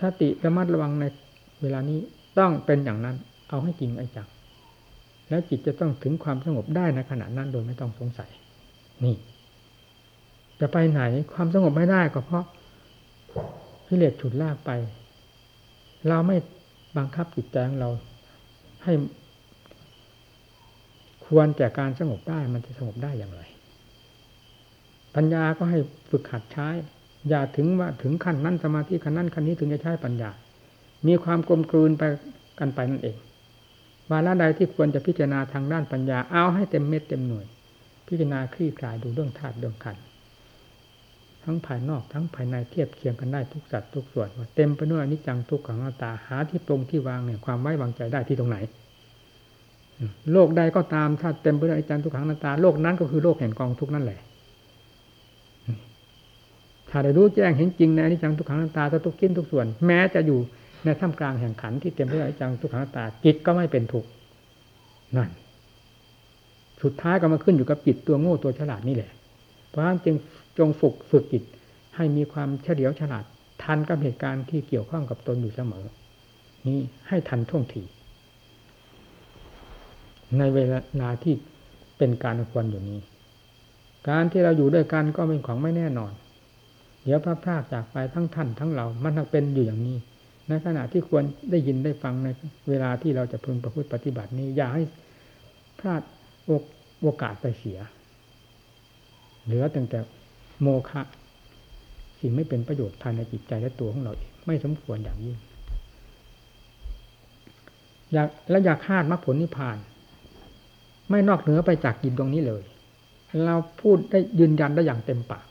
สติระมัดระวังในเวลานี้ต้องเป็นอย่างนั้น เอาให้จริงไอ้จัง แล้วจิตจะต้องถึงความสงบได้ในขณะนั้นโดยไม่ต้องสงสัย นี่ จะไปไหนความสงบไม่ได้ก็เพราะกิเลสฉุดลากไป เราไม่บังคับจิตใจของเรา ให้ ควรแก่การสงบได้มันจะสงบได้อย่างไร ปัญญาก็ให้ฝึกหัดใช้ อย่าถึงว่าถึงขั้นนั้นสมาธิขั้นนั้นขั้นนี้ถึงจะใช้ปัญญา มีความกลมกลืนไปกันไปนั่นเอง วาระใดที่ควรจะพิจารณาทางด้านปัญญาเอาให้เต็มเม็ดเต็มหน่วย พิจารณาคลี่คลายดูเรื่องธาตุเรื่องขันทั้งภายนอกทั้งภายในเทียบเคียงกันได้ทุกสัตว์ทุกส่วนว่าเต็มไปด้วยอนิจจังทุกขังอนัตตาหาที่ตรงที่วางเนี่ยความไว้วางใจได้ที่ตรงไหน โลกใดก็ตามถ้าเต็มไปด้วยอนิจจังทุกขังอนัตตาโลกนั้นก็คือโลกแห่งกองทุกนั่นแหละถ้าได้รู้แจ้งเห็นจริงในอนิจจังทุกขังอนัตตาทุกขิ้นทุกส่วน แม้จะอยู่ ในท่ามกลางแห่งขันที่เต็มไปด้วยจังทุกขังตาจิตก็ไม่เป็นทุกข์นั่น สุดท้ายก็มาขึ้นอยู่กับจิตตัวโง่ตัวฉลาดนี่แหละ เพราะฉะนั้นจึงจงฝึกฝึกจิตให้มีความเฉลียวฉลาด ทันกับเหตุการณ์ที่เกี่ยวข้องกับตนอยู่เสมอ นี้ให้ทันท่วงทีในเวลาที่เป็นการควรอยู่นี้ การที่เราอยู่ด้วยกันก็เป็นของไม่แน่นอน เดี๋ยวพระพรากจากไปทั้งท่านทั้งเรา มันเป็นอยู่อย่างนี้ ในขณะที่ควรได้ยินได้ฟังในเวลาที่เราจะพึงประพฤติปฏิบัตินี้ อย่าให้พลาดโอกาสไปเสีย เหลือตั้งแต่โมฆะสิ่งไม่เป็นประโยชน์ภายในจิตใจและตัวของเราเองไม่สมควรอย่างยิ่งอยากและอยากคาดมรรคผลนิพพาน ไม่นอกเหนือไปจากจิตตรงนี้เลย เราพูดได้ยืนยันได้อย่างเต็มปาก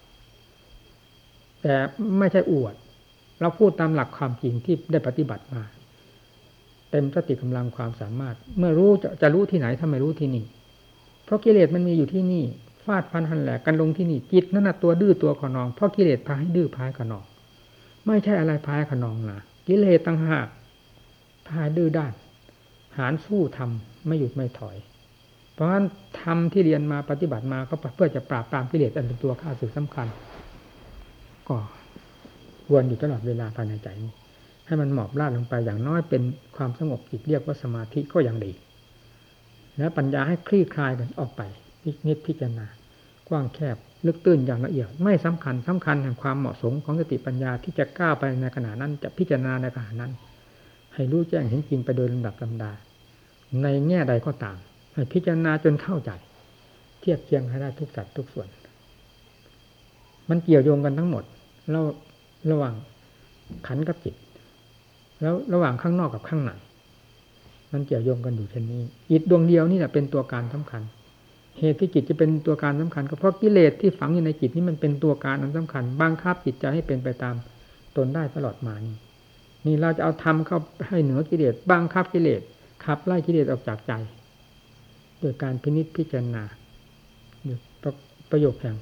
แต่ไม่ใช่อวด เราพูดตามหลักความจริงที่ได้ปฏิบัติมา เต็มสติกำลังความสามารถ เมื่อรู้จะจะรู้ที่ไหนถ้าไม่รู้ที่นี่ เพราะกิเลสมันมีอยู่ที่นี่ฟาดฟันหันแหลกกันลงที่นี่จิตนั่นนะตัวดื้อตัวขนอง เพราะกิเลสพาให้ดื้อพายขนอง ไม่ใช่อะไรพายขนองนะกิเลสตั้งหากพายดื้อด้าน หารสู้ทำไม่หยุดไม่ถอย เพราะฉะนั้นทำที่เรียนมาปฏิบัติมาก็เพื่อจะปราบปรามกิเลสอันเป็นตัวข้าศึกสำคัญ ก็ วรอยู่ตลอดเวลาภายในใจนี้ให้มันหมอบราดลงไปอย่างน้อยเป็นความสงบจิตเรียกว่าสมาธิก็ยังดี แล้วปัญญาให้คลี่คลายกันออกไปพิจิตพิจารณากว้างแคบลึกตื้นอย่างละเอียด ไม่สำคัญสำคัญแห่งความเหมาะสมของสติปัญญาที่จะก้าวไปในขณะนั้นจะพิจารณาในขณะนั้น ให้รู้แจ้งเห็นจริงไปโดยลำดับลำดา ในแง่ใดก็ตาม ให้พิจารณาจนเข้าใจ เทียบเคียงให้ได้ทุกสัดทุกส่วน มันเกี่ยวโยงกันทั้งหมดเรา ระหว่างขันกับจิต แล้วระหว่างข้างนอกกับข้างในมันเกี่ยวโยงกันอยู่เช่นนี้จิตดวงเดียวนี่แหละเป็นตัวการสำคัญ เหตุที่จิตจะเป็นตัวการสำคัญก็เพราะกิเลสที่ฝังอยู่ในจิตนี่มันเป็นตัวการอันสำคัญบังคับจิตใจให้เป็นไปตามตนได้ตลอดมานี่นี่เราจะเอาทำเข้าให้เหนือกิเลสบังคับกิเลสขับไล่กิเลสออกจากใจ โดยการพินิจพิจารณาประโยคแห่ง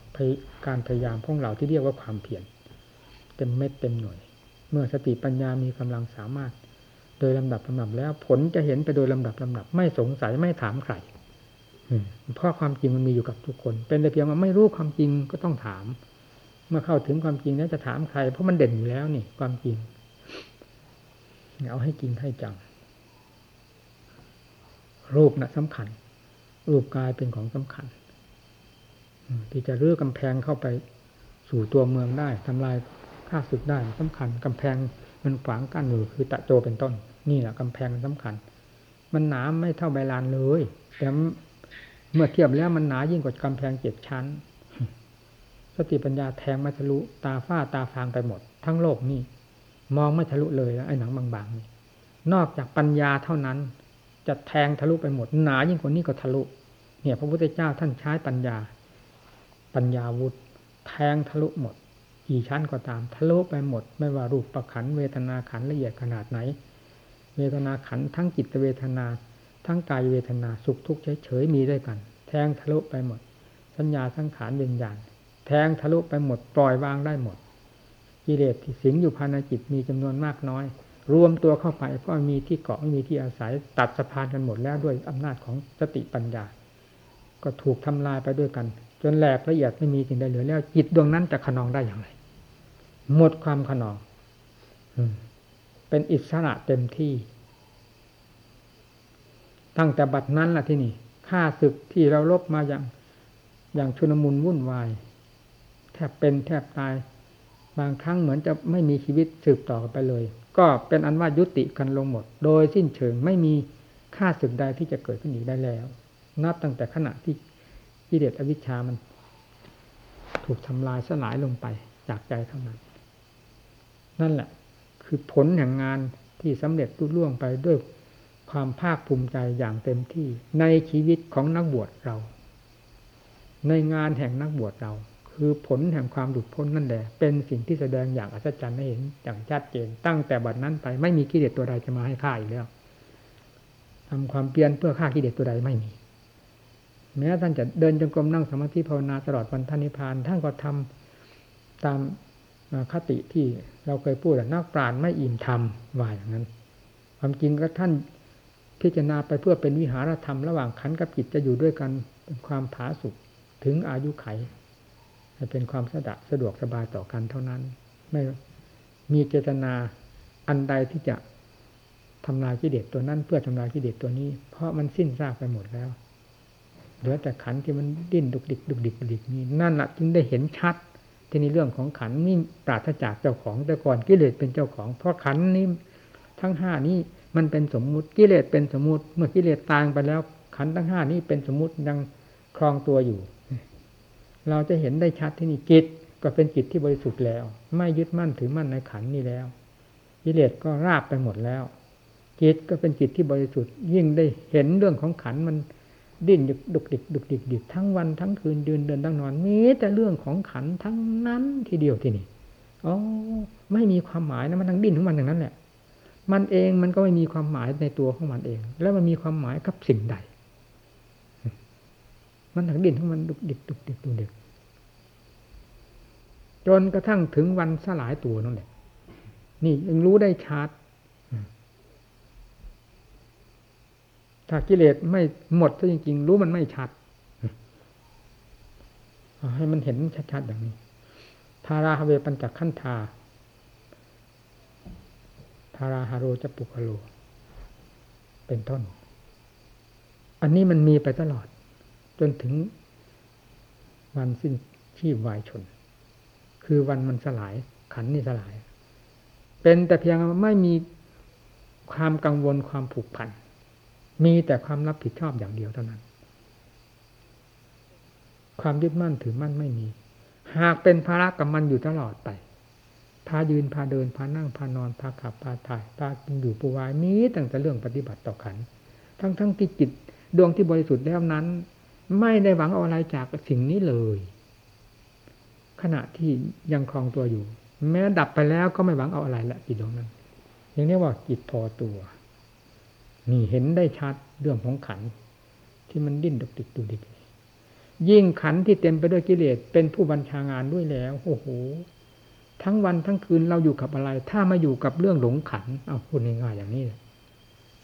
การพยายามของเราที่เรียกว่าความเพียร เต็มเม็ดเต็มหน่วย เมื่อสติปัญญามีกำลังสามารถ โดยลำดับลำดับแล้วผลจะเห็นไปโดยลำดับลำดับ ไม่สงสัยไม่ถามใครเพราะความจริงมันมีอยู่กับทุกคน เป็นแต่เพียงว่าไม่รู้ความจริงก็ต้องถาม เมื่อเข้าถึงความจริงแล้วจะถามใคร เพราะมันเด่นอยู่แล้วนี่ ความจริงเอาให้จริงให้จัง รูปนะ่ะสำคัญ รูปกายเป็นของสำคัญที่จะเรื้อกำแพงเข้าไปสู่ตัวเมืองได้ทำลาย ฆ่าศึกได้สำคัญกำแพงมันขวางกั้นอยู่คือตะโจเป็นต้น นี่แหละกำแพงสำคัญ มันหนาไม่เท่าใบลานเลย แต่เมื่อเทียบแล้วมันหนายิ่งกว่ากำแพงเจ็ดชั้น สติปัญญาแทงไม่ทะลุตาฝ้าตาฟางไปหมด ทั้งโลกนี่มองไม่ทะลุเลยแล้วไอ้หนังบางๆนี่นอกจากปัญญาเท่านั้น จะแทงทะลุไปหมด หนายิ่งกว่านี้ก็ทะลุ เนี่ย พระพุทธเจ้าท่านใช้ปัญญา ปัญญาวุธแทงทะลุหมด กี่ชั้นก็ตามทะลุไปหมด ไม่ว่ารูปประขันเวทนาขันละเอียดขนาดไหน เวทนาขันทั้งจิตเวทนา ทั้งกายเวทนาสุขทุกข์เฉยๆมีด้วยกัน แทงทะลุไปหมด สัญญาสังขารวิญญาณแทงทะลุไปหมดปล่อยวางได้หมดกิเลสที่สิงอยู่ภายในจิตมีจำนวนมากน้อย รวมตัวเข้าไปเพราะมีที่เกาะไม่มีที่อาศัยตัดสะพานกันหมดแล้วด้วยอำนาจของสติปัญญา ก็ถูกทำลายไปด้วยกัน จนแหลกละเอียดไม่มีสิ่งใดเหลือแล้วจิตดวงนั้นจะขนองได้อย่างไร หมดความขนองเป็นอิสระเต็มที่ ตั้งแต่บัดนั้นล่ะที่นี่ข้าศึกที่เราลบมาอย่าง อย่างชุนมุนวุ่นวาย แทบเป็นแทบตาย บางครั้งเหมือนจะไม่มีชีวิตสืบต่อไปเลย ก็เป็นอันว่ายุติกันลงหมด โดยสิ้นเชิงไม่มีค่าศึกใดที่จะเกิดขึ้นอีกได้แล้ว นับตั้งแต่ขณะที่กิเลสอวิชชามัน ถูกทำลายสลายลงไปจากใจเท่านั้น นั่นแหละ คือผลแห่งงานที่สำเร็จรุ่ล่วงไปด้วยความภาคภูมิใจอย่างเต็มที่ในชีวิตของนักบวชเรา ในงานแห่งนักบวชเรา คือผลแห่งความหลุดพ้นนั่นแหละ เป็นสิ่งที่แสดงอย่างอัศจรรย์ให้เห็นอย่างชัดเจน ตั้งแต่บัดนั้นไปไม่มีกิเลสตัวใดจะมาให้ฆ่าอีกแล้วทำความเปลี่ยนเพื่อฆ่ากิเลสตัวใดไม่มี แม้ท่านจะเดินจงกรมนั่งสมาธิภาวนาตลอดวันท่านิพพานท่านก็ทำตาม คติที่เราเคยพูดนักปราชญ์ไม่อิ่มธรรมว่าอย่างนั้น ความจริงก็ท่านพิจารณาไปเพื่อเป็นวิหารธรรมระหว่างขันกับจิตจะอยู่ด้วยกันเป็นความผาสุกถึงอายุไขเป็นความสะดะสะดวกสบายต่อกันเท่านั้น ไม่มีเจตนาอันใดที่จะทำลายกิเลสตัวนั้น เพื่อทำลายกิเลสตัวนี้ เพราะมันสิ้นซากไปหมดแล้วเหลือแต่ขันที่มันดิ้นดุกดิกดุกดิกดุกดิกนี่นั่นแหละจึงได้เห็นชัด ที่ในเรื่องของขันนี่ปราศจากเจ้าของแต่ก่อนกิเลสเป็นเจ้าของ เพราะขันนี้ทั้งห้านี้มันเป็นสมมุติกิเลสเป็นสมมุติ เมื่อกิเลสตายไปแล้ว ขันทั้งห้านี้เป็นสมมุติยังครองตัวอยู่ เราจะเห็นได้ชัดที่นี่จิตก็เป็นจิตที่บริสุทธิ์แล้ว ไม่ยึดมั่นถือมั่นในขันนี้แล้วกิเลสก็ราบไปหมดแล้วจิตก็เป็นจิตที่บริสุทธิ์ยิ่งได้เห็นเรื่องของขันมัน ดิ้นดุกดิกดุกดิกดิกทั้งวันทั้งคืนเดินเดินตั้งนอนมีแต่เรื่องของขันทั้งนั้นทีเดียวที่นี่อ๋อไม่มีความหมายนะมันทั้งดิ้นของมันอย่างนั้นแหละ มันเองมันก็ไม่มีความหมายในตัวของมันเอง แล้วมันมีความหมายกับสิ่งใด มันถังดินของมันดุกดิกดุกดิกดุกดิกจนกระทั่งถึงวันสลายตัวนั่นแหละนี่ยังรู้ได้ชัด ถ้ากิเลสไม่หมดซะจริงๆรู้มันไม่ชัดให้มันเห็นชัดๆอย่างนี้ทาราฮเวปัญจขันธาทาราฮาโรจะปุกโล เป็นต้น อันนี้มันมีไปตลอด จนถึงวันสิ้นชีพวายชน คือวันมันสลาย ขันนี่สลาย เป็นแต่เพียงไม่มีความกังวลความผูกพัน มีแต่ความรับผิดชอบอย่างเดียวเท่านั้น ความยึดมั่นถือมั่นไม่มี หากเป็นภาระกับมันอยู่ตลอดไปพายืนพาเดินพานั่งพานอนพาขับพาถ่ายพากินอยู่ปูวายมีตั้งแต่เรื่องปฏิบัติต่อขัน ทั้งทั้งที่จิตดวงที่บริสุทธิ์แล้วนั้น ไม่ได้หวังเอาอะไรจากสิ่งนี้เลย ขณะที่ยังคลองตัวอยู่ แม้ดับไปแล้วก็ไม่หวังเอาอะไรละจิตดวงนั้นอย่างนี้ว่าจิตพอตัว นี่เห็นได้ชัดเรื่องของขันที่มันดิ้นดกดิกดุดิกยิ่งขันที่เต็มไปด้วยกิเลสเป็นผู้บัญชางานด้วยแล้วโอ้โห ทั้งวันทั้งคืนเราอยู่กับอะไร ถ้ามาอยู่กับเรื่องหลงขันเอาพูดง่ายๆอย่างนี้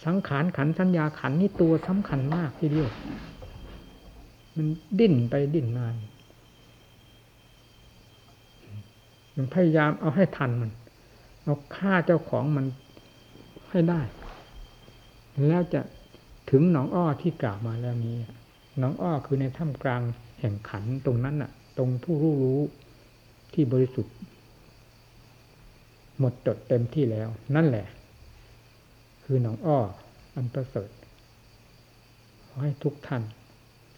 สังขารขันสัญญาขันนี่ตัวสำคัญมากทีเดียว มันดิ้นไปดิ้นมามันพยายามเอาให้ทันมัน เอาฆ่าเจ้าของมันให้ได้ แล้วจะถึงหนองอ้อที่กล่าวมาแล้วนี้หนองอ้อคือในถ้ำกลางแห่งขันตรงนั้นน่ะ ตรงผู้รู้รู้ที่บริสุทธิ์ หมดจดเต็มที่แล้ว นั่นแหละ คือหนองอ้ออันประเสริฐขอให้ทุกท่าน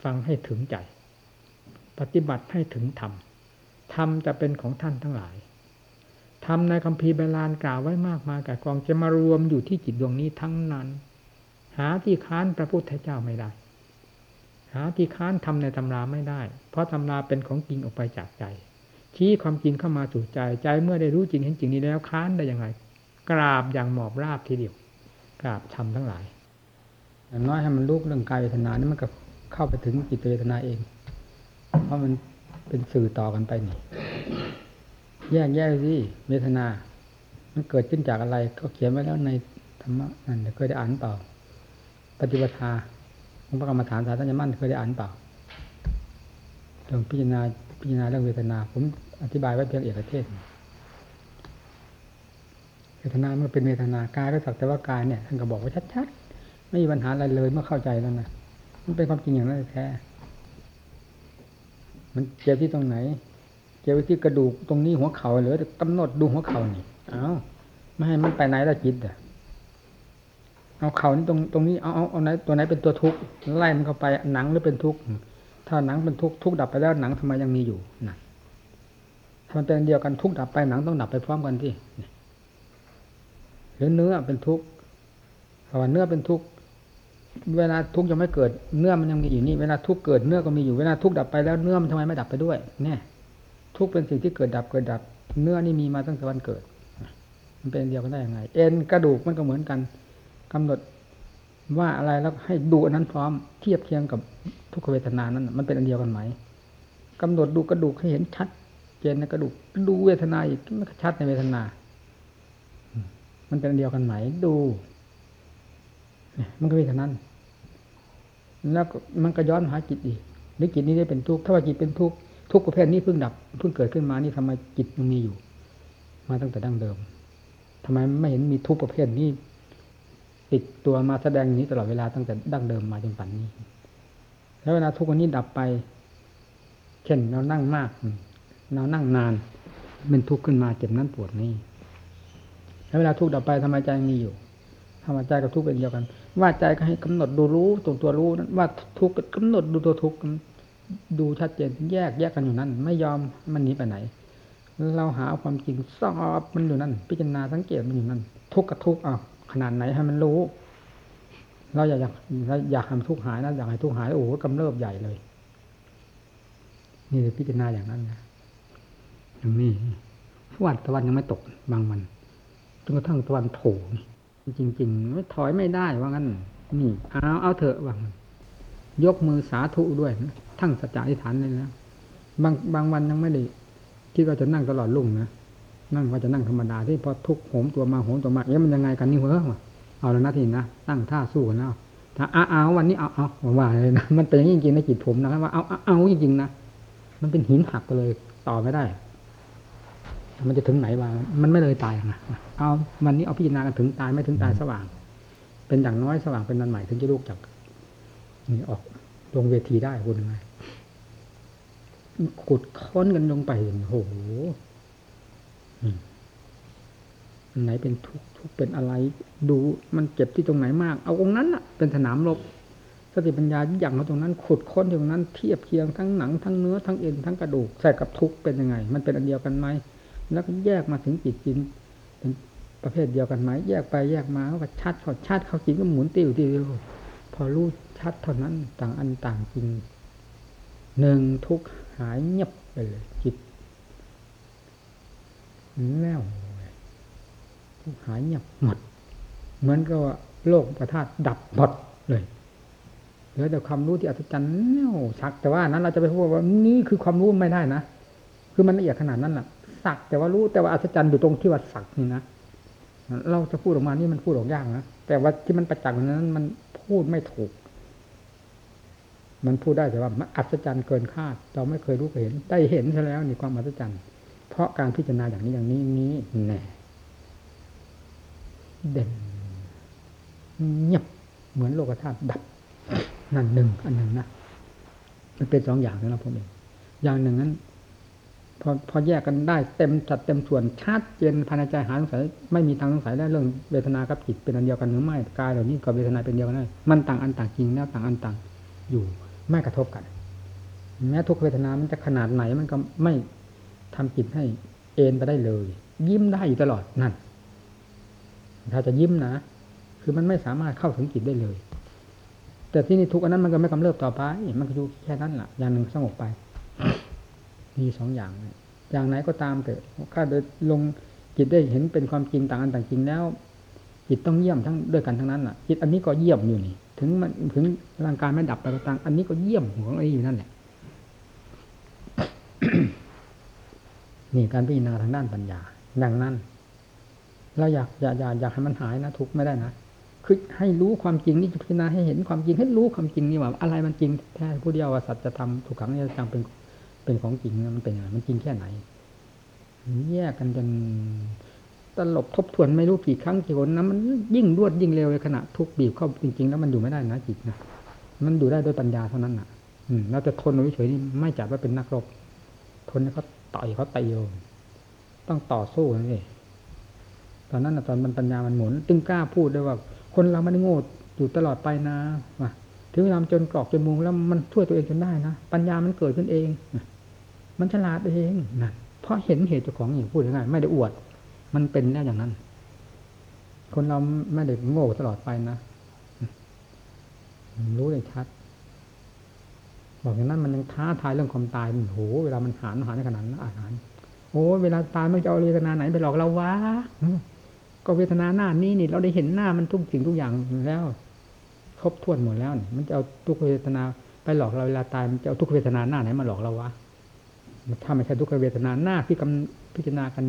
ฟังให้ถึงใจ ปฏิบัติให้ถึงธรรมธรรมจะเป็นของท่านทั้งหลายทำในคัมภีร์โบราณกล่าวไว้มากมายแก่กองจะมารวมอยู่ที่จิตดวงนี้ทั้งนั้น หาที่ค้านพระพุทธเจ้าไม่ได้ หาที่ค้านทำในตำราไม่ได้ เพราะตำราเป็นของจริงออกไปจากใจ ชี้ความจริงเข้ามาสู่ใจใจเมื่อได้รู้จริงเห็นจริงนี้แล้วค้านได้ยังไงกราบอย่างหมอบราบทีเดียวกราบทำทั้งหลายอย่างน้อยให้มันลูกเรื่องกายเวทนานี่มันก็เข้าไปถึงจิตเวทนาเอง เพราะมันเป็นสื่อต่อกันไปนี่ แยกแยกสิเวทนา มันเกิดขึ้นจากอะไรเขาเขียนไว้แล้วในธรรมะนั่นเคยได้อ่านเปล่า ปฏิปทาของพระกรรมฐานสาธารณมั่นเคยได้อ่านเปล่าเรื่องพิจารณาพิจารณาเรื่องเวทนา ผมอธิบายไว้เพียงเอกเทศเวทนาเมันเป็นเวทนากายก็สักแต่ว่ากายเนี่ยท่านก็บอกว่าชัดๆไม่มีปัญหาอะไรเลยเมื่อเข้าใจแล้วนะมันเป็นความจริงอย่างนั้นแท้มันเจ็บที่ตรงไหนเจ็บที่กระดูกตรงนี้หัวเข่าหรือกำหนดดูหัวเข่านี่ เอาไม่ให้มันไปไหนละจิตอะ เอาเข่านี่ตรงตรงนี้เอาเอาเอาไหนตัวไหนเป็นตัวทุกข์ไล่มันเข้าไปหนังหรือเป็นทุกข์ถ้าหนังเป็นทุกข์ทุกข์ดับไปแล้วหนังทำไมยังมีอยู่นะถ้ามันเป็นเดียวกันทุกข์ดับไปหนังต้องดับไปพร้อมกันที่หรือเนื้อเป็นทุกข์เพราะว่าเนื้อเป็นทุกข์เวลาทุกข์ยังไม่เกิดเนื้อมันยังมีอยู่นี่เวลาทุกข์เกิดเนื้อก็มีอยู่เวลาทุกข์ดับไปแล้วเนื้อมันทำไมไม่ดับไปด้วย เนี่ย ทุกข์เป็นสิ่งที่เกิดดับเกิดดับ เนื้อนี่มีมาตั้งแต่วันเกิด มันเป็นเดียวกันได้ยังไง เอ็นกระดูกมันก็เหมือนกัน กำหนดว่าอะไรแล้วให้ดูอันนั้นพร้อมเทียบเคียงกับทุกขเวทนานั้น มันเป็นอันเดียวกันไหมกำหนดดูกระดูกให้เห็นชัด เจนในกระดูกดูเวทนาอีกมันก็ชัดในเวทนา มันเป็นอันเดียวกันไหม ดูมันก็เป็นเท่านั้น แล้วมันก็ย้อนหาจิตอีกหรือจิตนี้ได้เป็นทุกข์ถ้าว่าจิตเป็นทุกข์ทุกประเภทนี้เพิ่งดับเพิ่งเกิดขึ้นมานี่ทำไมจิตยังมีอยู่ มาตั้งแต่ดั้งเดิมทำไมไม่เห็นมีทุกประเภทนี้ ติดตัวมาแสดงนี้ตลอดเวลาตั้งแต่ดั้งเดิมมาจนปัจจุบันนี้ แล้วเวลาทุกวันนี้ดับไป เช่นเรานั่งมาก เรานั่งนาน เป็นทุกข์ขึ้นมาเจ็บนั้นปวดนี่แล้วเวลาทุกข์ดับไปทำไมใจมีอยู่ทำไมใจกับทุกข์เป็นเดียวกัน ว่าใจก็ให้กำหนดดูรู้ตรงตัวรู้นั้นว่าทุกข์กำหนดดูตัวทุกข์ดูชัดเจนแยกแยกกันอยู่นั่นไม่ยอมมันหนีไปไหน เราหาความจริงสอบมันอยู่นั่น พิจารณาสังเกตมันอยู่นั่น ทุกข์กับทุกข์อะ ขนาดไหนให้มันรู้ เราอยากอยากอยากให้ทุกข์หายนะอยากให้ทุกข์หายโอ้โหกำเริบใหญ่เลย นี่พิจารณาอย่างนั้นนะอย่างนี้วันตะวันยังไม่ตกบางวันจนกระทั่งตะวันโผล่จริงๆไม่ถอยไม่ได้ว่างั้น นี่เอาเอาเถอะว่างั้นยกมือสาธุด้วยทั้งสัจจะอธิษฐานเลยนะบางบางวันยังไม่ได้คิดว่าจะนั่งตลอดลุ่งนะ นั่งว่าจะนั่งธรรมดาที่พอทุกโหมตัวมาโหมตัวมาเอ๊ะมันยังไงกันนี่เหรอเอาแล้วนะทีนะตั้งท่าสู้กันแล้วถ้าเอาวันนี้เอาเอาว่าเลยนะมันเป็นอย่างจริงๆในจิตผมนะครับว่าเอาเอาจริงๆนะมันเป็นหินหักไปเลยต่อไม่ได้ มันจะถึงไหนบ้างมันไม่เลยตายนะเอาวันนี้เอาพิจารณากันถึงตายไม่ถึงตายสว่าง เป็นอย่างน้อยสว่างเป็นนันใหม่ถึงจะลูกจากนี่ออกลงเวทีได้คุณไงขุดค้นกันลงไปโอ้โห ไหนเป็นทุกทุกเป็นอะไร ดูมันเจ็บที่ตรงไหนมาก เอาตรงนั้นอะเป็นสนามรบสติปัญญาอย่างเอาตรงนั้นขุดค้นตรงนั้นเทียบเคียงทั้งหนังทั้งเนื้อทั้งเอ็นทั้งกระดูกใส่กับทุกเป็นยังไง มันเป็นอันเดียวกันไหมแล้วก็แยกมาถึงจิตจินเป็นประเภทเดียวกันไหมแยกไปแยกมาก็ชัดพอชัดเขาจริงก็หมุนติ้วติ้วพอรู้ชัดเท่านั้นต่างอันต่างจริงหนึ่งทุกหายเงียบไปเลยจิต แล้วทุกหายเงียบหมด เหมือนกับว่าโลกประทาตดับหมดเลยเหลือแต่ความรู้ที่อัศจรรย์เนี่ยสักแต่ว่านั้นเราจะไปพูดว่านี่คือความรู้ไม่ได้นะคือมันละเอียดขนาดนั้นแหละสักแต่ว่ารู้แต่ว่าอัศจรรย์อยู่ตรงที่ว่าสักนี่นะเราจะพูดออกมานี่มันพูดออกยากนะแต่ว่าที่มันประจักษ์นั้น มันพูดไม่ถูก มันพูดได้แต่ว่ามันอัศจรรย์เกินคาด เราไม่เคยรู้เคยเห็น ได้เห็นซะแล้วนี่ความอัศจรรย์ เพราะการพิจารณาอย่างนี้อย่างนี้นี้แน่เด่นเงียบเหมือนโลกธาตุดับนั่นหนึ่งอันหนึ่งนะมันเป็นสองอย่างนะผมเองอย่างหนึ่งนั้น พอพอแยกกันได้เต็มจัดเต็มส่วนชัดเจนภายในใจหาสงสัยไม่มีทางสงสัยได้เรื่องเวทนากับจิตเป็นอันเดียวกันหรือไม่กายเหล่านี้กับเวทนาเป็นเดียวกันได้มันต่างอันต่างจริงแล้วต่างอันต่างอยู่ไม่กระทบกัน แม้ทุกเวทนามันจะขนาดไหนมันก็ไม่ ทำจิตให้เอ็นไปได้เลย ยิ้มได้อยู่ตลอดนั่น ถ้าจะยิ้มนะ คือมันไม่สามารถเข้าถึงจิตได้เลย แต่ที่นี่ทุกอันนั้นมันก็ไม่กำเริบต่อไป มันก็อยู่แค่นั้นแหละอย่างหนึ่งสงบไป มีสองอย่าง อย่างไหนก็ตามแต่ข้าโดยลงจิตได้เห็นเป็นความจริงต่างอันต่างจริงแล้ว จิตต้องเยี่ยมทั้งด้วยกันทั้งนั้นอะจิตอันนี้ก็เยี่ยมอยู่นี่ ถึงมันถึงร่างกายไม่ดับไปก็ตามอันนี้ก็เยี่ยมของไอ้อยู่นั่นแหละ นี่การพิจารณาทางด้านปัญญาดังนั้น เราอยากอยากอยากอยากให้มันหายนะทุกไม่ได้นะคือให้รู้ความจริงนี่พิจารณาให้เห็นความจริงให้รู้ความจริงนี่ว่าอะไรมันจริงแท้ผู้เดียวว่าสัจธรรมถูกขังนี่จังเป็นเป็นของจริงมันเป็นยังไงมันจริงแค่ไหนแยกกันจนตลบทบทวนไม่รู้กี่ครั้งกี่คนนะมันยิ่งรวดยิ่งเร็วในขณะทุกบีบเข้าจริง ๆ แล้วมันอยู่ไม่ได้นะจิตนะมันอยู่ได้ด้วยปัญญาเท่านั้นน่ะ อืมเราจะทนเฉยๆนี่ไม่จัดว่าเป็นนักรบทนเขา ต่อยเขาตีโยมต้องต่อสู้นั่นเองตอนนั้นตอนมันปัญญามันหมุน จึงกล้าพูดด้วยว่า คนเราไม่ได้โง่อยู่ตลอดไปนะว่าถึงเวลาจนกรอกจนมุงแล้วมันช่วยตัวเองจนได้นะปัญญามันเกิดขึ้นเอง มันฉลาดเองนะเพราะเห็นเหตุเจ้าของอย่างพูดง่ายๆไม่ได้อวด มันเป็นแน่อย่างนั้น คนเราไม่ได้โง่ตลอดไปนะรู้ได้ชัด บอกอย่างนั้นมันยังท้าทายเรื่องความตายโหเวลามันหานหานขนาดนั้นอาหารโอ้เวลาตายมันจะเอาเวทนาไหนไปหลอกเราวะก็เวทนาหน้านี้นี่ เราได้เห็นหน้ามันทุกสิ่งทุกอย่างแล้ว ครบถ้วนหมดแล้วมันจะเอาทุกเวทนาไปหลอกเราเวลาตายมันจะเอาทุกเวทนาหน้าไหนมาหลอกเราวะถ้าไม่ใช่ทุกเวทนาหน้าที่กำพิจารณากัน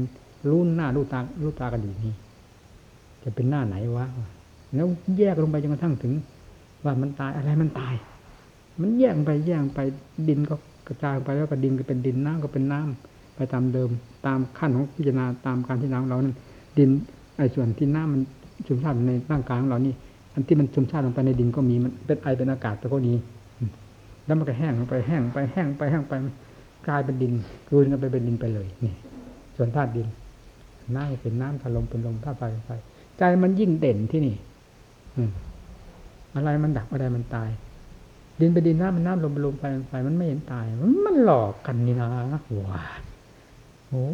รู้หน้ารู้ตารู้ตากันอยู่นี่จะเป็นหน้าไหนวะแล้วแยกลงไปจนกระทั่งถึง ว่ามันตายอะไรมันตาย มันแยกไปแยกไปดินก็กระจายไปแล้วก็ดินก็เป็นดินน้ำก็เป็นน้ำไปตามเดิม ตามขั้นของพิจารณาตามการที่น้ำเรานั้นดินไอ้ส่วนที่น้ำมันชุมชาติในร่างกายของเรานี่ อันที่มันชุมชาติลงไปในดินก็มีมันเป็นไอเป็นอากาศแต่ก็นี้แล้วมันก็แห้งไปแห้งไปแห้งไปแห้งไปกลายเป็นดินกลืนกันไปเป็นดินไปเลยนี่ส่วนธาตุดินน้ำเป็นน้ำธาตุลมเป็นลมธาตุไฟเป็นไฟใจมันยิ่งเด่นที่นี่อืมอะไรมันดับอะไรมันตาย ดินไปดินน้ำมันน้ำลมไปลมไฟไฟมันไม่เห็นตาย มันมันหลอกกันนี่นะว้าโอ้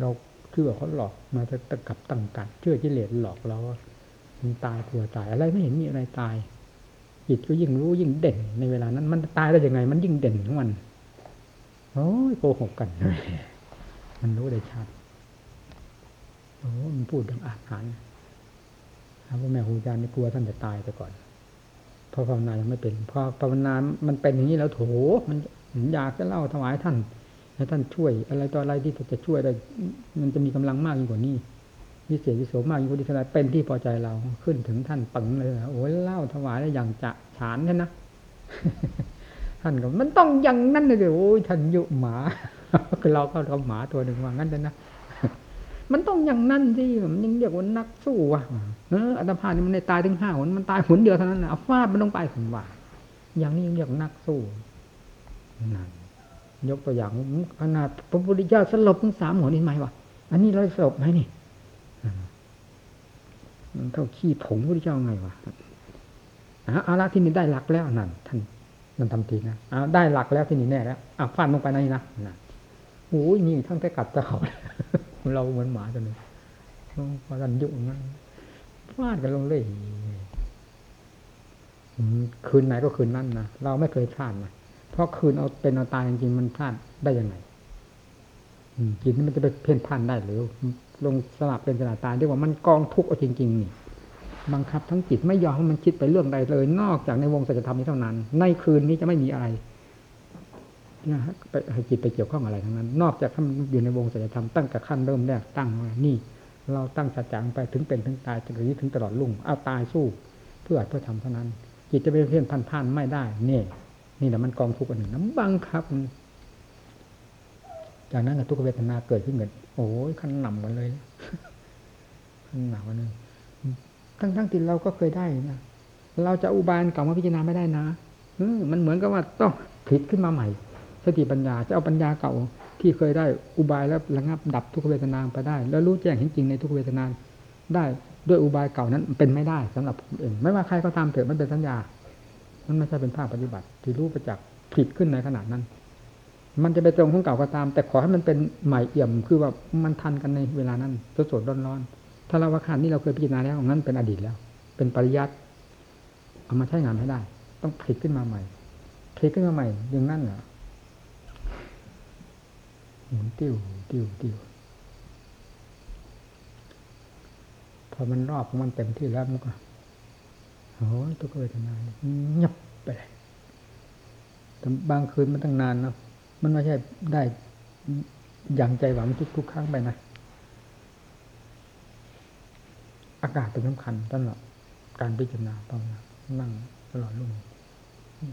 เราคือว่าเขาหลอกมาตะกับตั้งกันเชื่อกิเลสหลอกเรามันตายกลัวตายอะไรไม่เห็นมีอะไรตายจิตก็ยิ่งรู้ยิ่งเด่นในเวลานั้น มันตายได้ยังไง มันยิ่งเด่นของมันโอ้ยโกหกกันเลยมันรู้ได้ชัดโอ้มันพูดดังอาหารครับว่าแม่ครูอาจารย์นี่กลัวท่านจะตายไปก่อน พอภาวนายังไม่เป็นพอภาวนามันเป็นอย่างนี้แล้วโถมันอยากจะเล่าถวายท่านให้ท่านช่วย อะไรต่ออะไรที่จะช่วยได้มันจะมีกำลังมากยิ่งกว่านี้วิเศษวิโสมากยิ่งกว่านี้ขนาดเป็นที่พอใจเราขึ้นถึงท่านปังเลยโอ้ยเล่าถวายได้อย่างจะฉานท่านนะท่านก็มันต้องอย่างนั้นเลยโอ้ยท่านยุหมาคือเราก็เราหมาตัวหนึ่งว่างั้นเลยนะ มันต้องอย่างนั้นสิมันยังเรียกว่านักสู้ว่ะเอออัตภาพนี่มันในตายถึงห้าหนมันตายหนเดียวเท่านั้นนะเอาฟาดมันลงไปผมว่า อย่างนี้ยังเรียกนักสู้นั่นยกตัวอย่างขนาดพระพุทธเจ้าสลบทั้งสามหัวนี่ไหมวะอันนี้เราสลบไหมนี่มันเท่าขี้ผงพระพุทธเจ้าไงวะเอาละที่นี่ได้หลักแล้วนั่นท่านมันทำทีนะเอาได้หลักแล้วที่นี่แน่แล้วอะฟาดลงไปในนี้นะนะโอ้ยนี่ทั้งแต่กัดจะเขา เราเหมือนหมาตัวนึงพอท่านยุ่งนั้นฟาดกันลงเลยคืนไหนก็คืนนั่นนะเราไม่เคยพลาดนะเพราะคืนเอาเป็นเอาตายจริงๆมันพลาดได้ยังไงจิตนี่มันจะไปเพ่นพ่านได้หรือ ลงสลับเป็นสลับตายเรียกว่ามันกองทุกข์เอาจริงๆนี่บังคับทั้งจิตไม่ยอมให้มันคิดไปเรื่องใดเลย นอกจากในวงสัจธรรมนี้เท่านั้น ในคืนนี้จะไม่มีอะไร นะไปให้จิตไปเกี่ยวข้องอะไรทั้งนั้น นอกจากถ้ามันอยู่ในวงสัจธรรมตั้งแต่ขั้นเริ่มแรกตั้งว่านี่ เราตั้งสัจจะไปถึงเป็นถึงตายจนถึงถึงตลอดลุ่งเอาตายสู้เพื่อเพื่อทำเท่านั้น จิตจะไปเพี้ยนพันพันไม่ได้เนี่ยนี่แหละมันกองทุกข์อันหนึ่งน้ำบังครับ จากนั้นทุกเวทนาเกิดขึ้นเกิดโอ้ยขั้นหนำกันเลยขั้นหนำกันเลยทั้งทั้งที่เราก็เคยได้นะเราจะอุบายเก่ามาพิจารณาไม่ได้นะมันเหมือนกับว่าต้องผิดขึ้นมาใหม่ สติปัญญาจะเอาปัญญาเก่าที่เคยได้อุบายแล้วระงับดับทุกเวทนาไปได้ แล้วรู้แจ้งเห็นจริงในทุกเวทนาได้ด้วยอุบายเก่านั้นเป็นไม่ได้สำหรับผมเอง ไม่ว่าใครก็ตามเถิดมันเป็นสัญญา มันไม่ใช่เป็นภาคปฏิบัติ ที่รู้ประจักษ์ผิดขึ้นในขนาดนั้น มันจะไปตรงของเก่าก็ตาม แต่ขอให้มันเป็นใหม่เอี่ยม คือว่ามันทันกันในเวลานั้นสดๆร้อนๆถ้าเราว่าขันนี่เราเคยพิจารณาแล้วงั้นเป็นอดีตแล้ว เป็นปริยัติเอามาใช้งานให้ได้ ต้องผลิตขึ้นมาใหม่ผลิตขึ้นมาใหม่อย่างนั้นเหรอ หมุนติ้วติ้วติ้วพอมันรอบมันเต็มที่แล้วมันก็โอ้ยทุกเวทนาเงียบไปเลยแต่บางคืนมันตั้งนานนะมันไม่ใช่ได้อย่างใจหวังทุกๆครั้งไปนะอากาศเป็นสำคัญตลอดการพิจารณาภาวนนั่งตลอดรุ่ง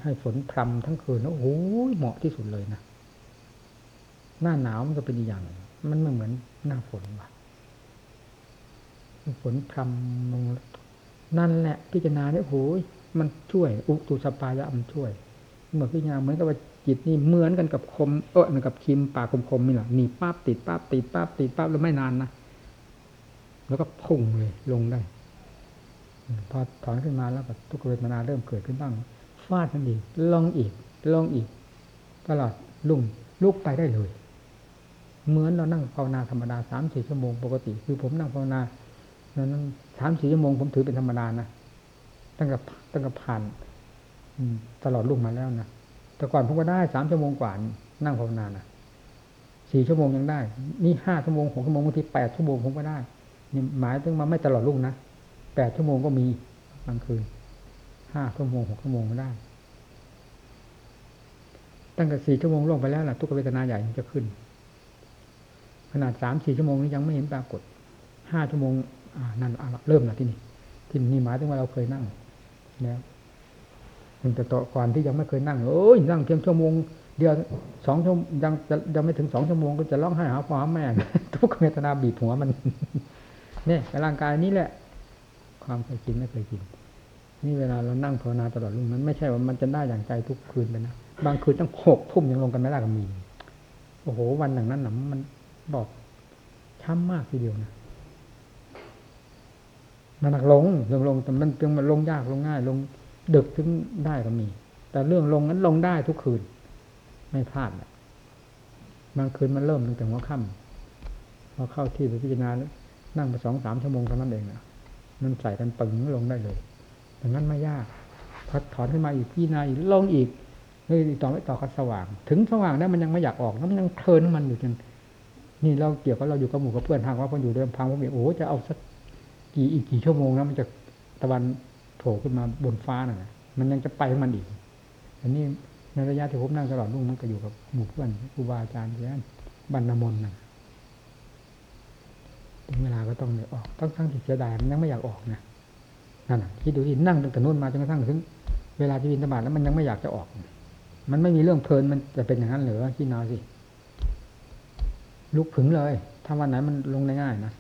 ให้ฝนพรำทั้งคืนแล้วโอ้ยเหมาะที่สุดเลยนะ หน้าหนาวมันก็เป็นอีกอย่าง มันไม่เหมือนหน้าฝนว่ะฝนพรำลงนั่นแหละพิจารณาเนี่ยโอ้ยมันช่วย อุตุสปายะมันช่วย เมื่อพิจารณาเหมือนกับว่าจิตนี่เหมือนกันกับคมเออเหมือนกับคิมปากคมๆนี่แหละหนีป้าบติดป้าบติดป้าบติดป้าบแล้วไม่นานนะแล้วก็พุ่งเลยลงได้พอถอนขึ้นมาแล้วทุกเวทนาเริ่มเกิดขึ้นบ้างฟาดกันอีกลองอีกลองอีก ตลอดลุ่งลุกไปได้เลย เหมือนเรานั่งภาวนาธรรมดาสามสี่ชั่วโมงปกติ คือผมนั่งภาวนานั้นสามสี่ชั่วโมงผมถือเป็นธรรมดานะตั้งแต่ตั้งแต่ผ่านตลอดลุ่งมาแล้วนะแต่ก่อนผมก็ได้สามชั่วโมงกว่านั่งภาวนานะสี่ชั่วโมงยังได้ นี่ห้าชั่วโมงหกชั่วโมงบางทีแปดชั่วโมงผมก็ได้นี่หมายถึงมาไม่ตลอดลุ่งนะแปดชั่วโมงก็มีบางคืนห้าชั่วโมงหกชั่วโมงก็ได้ตั้งแต่สี่ชั่วโมงล่วงไปแล้วล่ะทุกเวทนาใหญ่จะขึ้น ขนาดสามสี่ชั่วโมงนี้ยังไม่เห็นปรากฏห้าชั่วโมงนั่นเริ่มและที่นี่ที่นี่หมายถึงว่าเราเคยนั่งแล้วตั้งแต่ต่อก่อนที่ยังไม่เคยนั่งโอ้ยนั่งเพียงชั่วโมงเดียวสองชั่วยังยังไม่ถึงสองชั่วโมงก็จะร้องไห้หาพ่อหาแม่ทุกเวทนาบีบหัวมันเนี่ยร่างกายนี้แหละ ความเคยกินไม่เคยกิน นี่เวลาเรานั่งภาวนาตลอดรุ่งมันไม่ใช่ว่ามันจะได้อย่างใจทุกคืนไปนะบางคืนตั้งหกทุ่มยังลงกันไม่ได้ก็มี โอ้โหวันหนังนั้นหนมัน บอกช้ำมากทีเดียวนะมันหนักลงลงลงแต่มันเพียงมันลงยากลงง่าย ลงดึกถึงได้ก็มี แต่เรื่องลงนั้นลงได้ทุกคืน ไม่พลาดบางคืนมันเริ่มตั้งแต่หัวค่ำพอเข้าที่ไปพิจารณานั่งไปสองสามชั่วโมงเท่านั้นเองนะมันใส่กันปึงลงได้เลยดังนั้นไม่ยากพอถอนขึ้นมาอีกพี่นาอีกลงอีกเฮ้ยต่อไม่ต่อก็สว่าง ถึงสว่างแล้วมันยังไม่อยากออกแล้วมันยังเพลินมันอยู่จน นี่เราเกี่ยวกับเราอยู่กับหมู่กับเพื่อนทางว่าคนอยู่เดิมพังผมเองโอ้จะเอาสักกี่อีกกี่ชั่วโมงนะมันจะตะวันโผล่ขึ้นมาบนฟ้าน่ะ มันยังจะไปมันอีก อันนี้ในระยะที่ผมนั่งตลอดลุ่งมันก็อยู่กับหมู่เพื่อนครูบาอาจารย์ที่นั่นบรรณมน์น่ะถึงเวลาก็ต้องเลยออกต้องทั้งที่เสียดายมันยังไม่อยากออกนะนั่นคิดดูที่นั่งตั้งแต่นู้นมาจนกระทั่งถึงเวลาที่บินธบาตแล้วมันยังไม่อยากจะออก มันไม่มีเรื่องเพลินมันจะเป็นอย่างนั้นหรือคิดนาสิ ลุกผึงเลย ถ้าวันไหนมันลงได้ง่ายนะ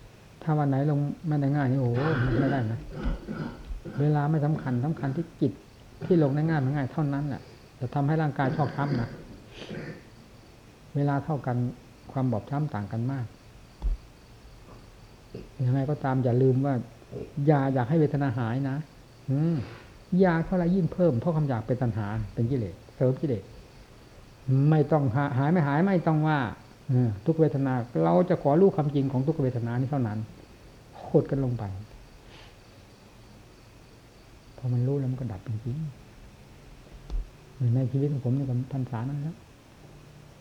ถ้าวันไหนลงไม่ได้ง่ายนี่โอ้โหไม่ได้นะ เวลาไม่สำคัญสำคัญที่จิตที่ลงได้ง่ายมันง่ายเท่านั้นแหละจะทำให้ร่างกายชอบช้ำนะ เวลาเท่ากันความบอบช้ำต่างกันมาก ยังไงก็ตามอย่าลืมว่าอยาอยากให้เวทนาหายนะ อืมยาเท่าไรยิ่งเพิ่มเพราะความอยากเป็นตัณหาเป็นกิเลสเสริมกิเลสไม่ต้องหายไม่หายไม่ต้องว่า ทุกเวทนา เราจะขอรู้ความจริงของทุกเวทนานี้เท่านั้นโคตรกันลงไป พอมันรู้แล้วมันก็ดับจริงๆในชีวิตของผมนี่ก็พรรษานั้นแล้ว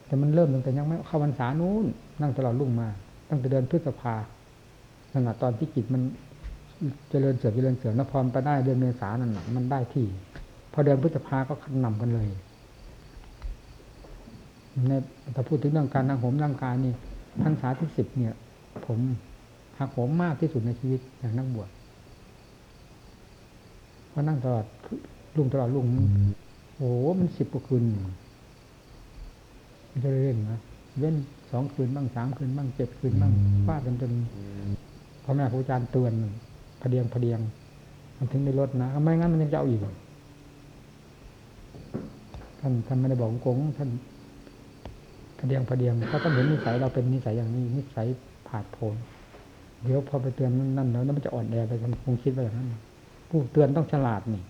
แต่มันเริ่มตั้งแต่ยังไม่เข้าพรรษานู้น นั่งตลอดลุ่งมา ตั้งแต่เดือนพฤษภาขณะตอนที่จิตมันเจริญเสื่อมเจริญเสื่อมนพรไปได้เดือนเมษานั่นแหะมันได้ที่ พอเดือนพฤษภาก็ขันนำกันเลย ในถ้าพูดถึงเรื่องการนั่งผมร่างกายนี่พรรษาที่สิบเนี่ย ผมหักผมมากที่สุดในชีวิตอย่างนักบวชเพราะนั่งตลอดลุงตลอดลุงโอ้โหมันสิบกว่าคืนมันจะเร่งนะเว้นสองคืนบ้างสามคืนบ้างเจ็ดคืนบ้างฟาดกันจนพ่อแม่ครูอาจารย์เตือนพเดียงพเดียงมันถึงในรถนะไม่งั้นมันยังจะเอาอีกท่านท่านไม่ได้บอกโกงท่าน พเดียงพเดียงเขาต้องเห็นนิสัยเราเป็นนิสัยอย่างนี้นิสัยผาดโผนเดี๋ยวพอไปเตือนนั่นแล้วมันจะอ่อนแอไปคงคิดไปอย่างนั้นผู้เตือนต้องฉลาดนี่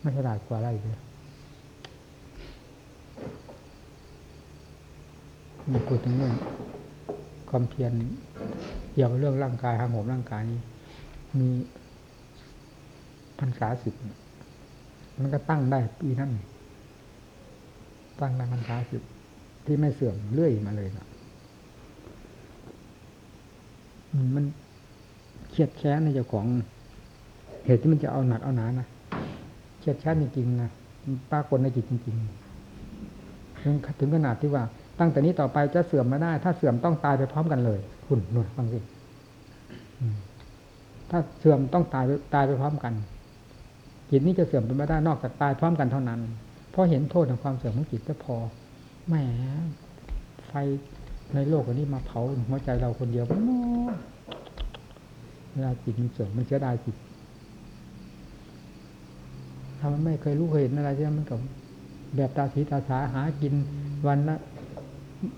ไม่ฉลาดกว่าอะไรเลยมาพูดถึงเรื่องความเพียรเกี่ยวกับเรื่องร่างกายทางผมร่างกายนี้มีพรรษาสิบมันก็ตั้งได้ปีนั้นตั้งได้พรรษาสิบ ที่ไม่เสื่อมเรื่อยมาเลยนะมันเครียดแค้นในเจ้าของ เหตุที่มันจะเอาหนักเอาหนานะเครียดแค้นจริงๆนะปรากฏในจิตจริงๆถึงถึงขนาดที่ว่า ตั้งแต่นี้ต่อไปจะเสื่อมไม่ได้ ถ้าเสื่อมต้องตายไปพร้อมกันเลยคุณหนุนฟังสิถ้าเสื่อมต้องตายไปตายไปพร้อมกันจิตนี้จะเสื่อมไปไม่ได้นอกจากตายพร้อมกันเท่านั้นเพราะเห็นโทษของความเสื่อมของจิตก็พอ แหมไฟในโลกอันนี้มาเผาหัวใจเราคนเดียวเวลาจิตมันเสื่อมมันเสียดายจิตถ้ามันไม่เคยรู้เคยเห็นอะไรใช่ไหมมันกับแบบตาสีตาสาหากินวันละ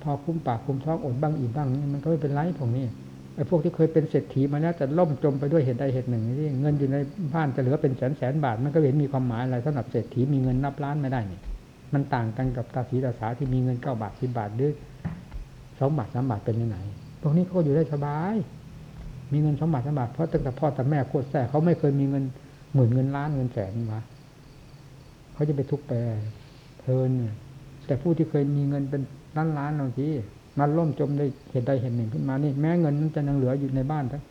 พอคุ้มปากคุ้มท้องอดบ้างอิ่มบ้างนี่มันก็ไม่เป็นไรพวกนี้ไอ้พวกที่เคยเป็นเศรษฐีมาแล้วจะล่มจมไปด้วยเหตุใดเหตุหนึ่งนี่เงินอยู่ในบ้านจะเหลือเป็นแสนแสนบาท มันก็เห็นมีความหมายอะไรสำหรับเศรษฐีมีเงินนับล้านไม่ได้นี่ มันต่างกันกับตาสีตาสาที่มีเงินเก้าบาทสิบบาทหรือสองบาทสามบาทเป็นยังไงพวกนี้เขาอยู่ได้สบาย มีเงินสองบาทสามบาทเพราะตั้งแต่พ่อแต่แม่โคตรแส่เขาไม่เคยมีเงินหมื่นเงินล้านเงินแสนมาเขาจะไปทุกข์ไปเพลินแต่ผู้ที่เคยมีเงินเป็นล้านล้านบางทีมันล่มจมได้เหตุใดเหตุหนึ่งขึ้นมานี่แม้เงินนั้นจะยังเหลืออยู่ในบ้านทั้ง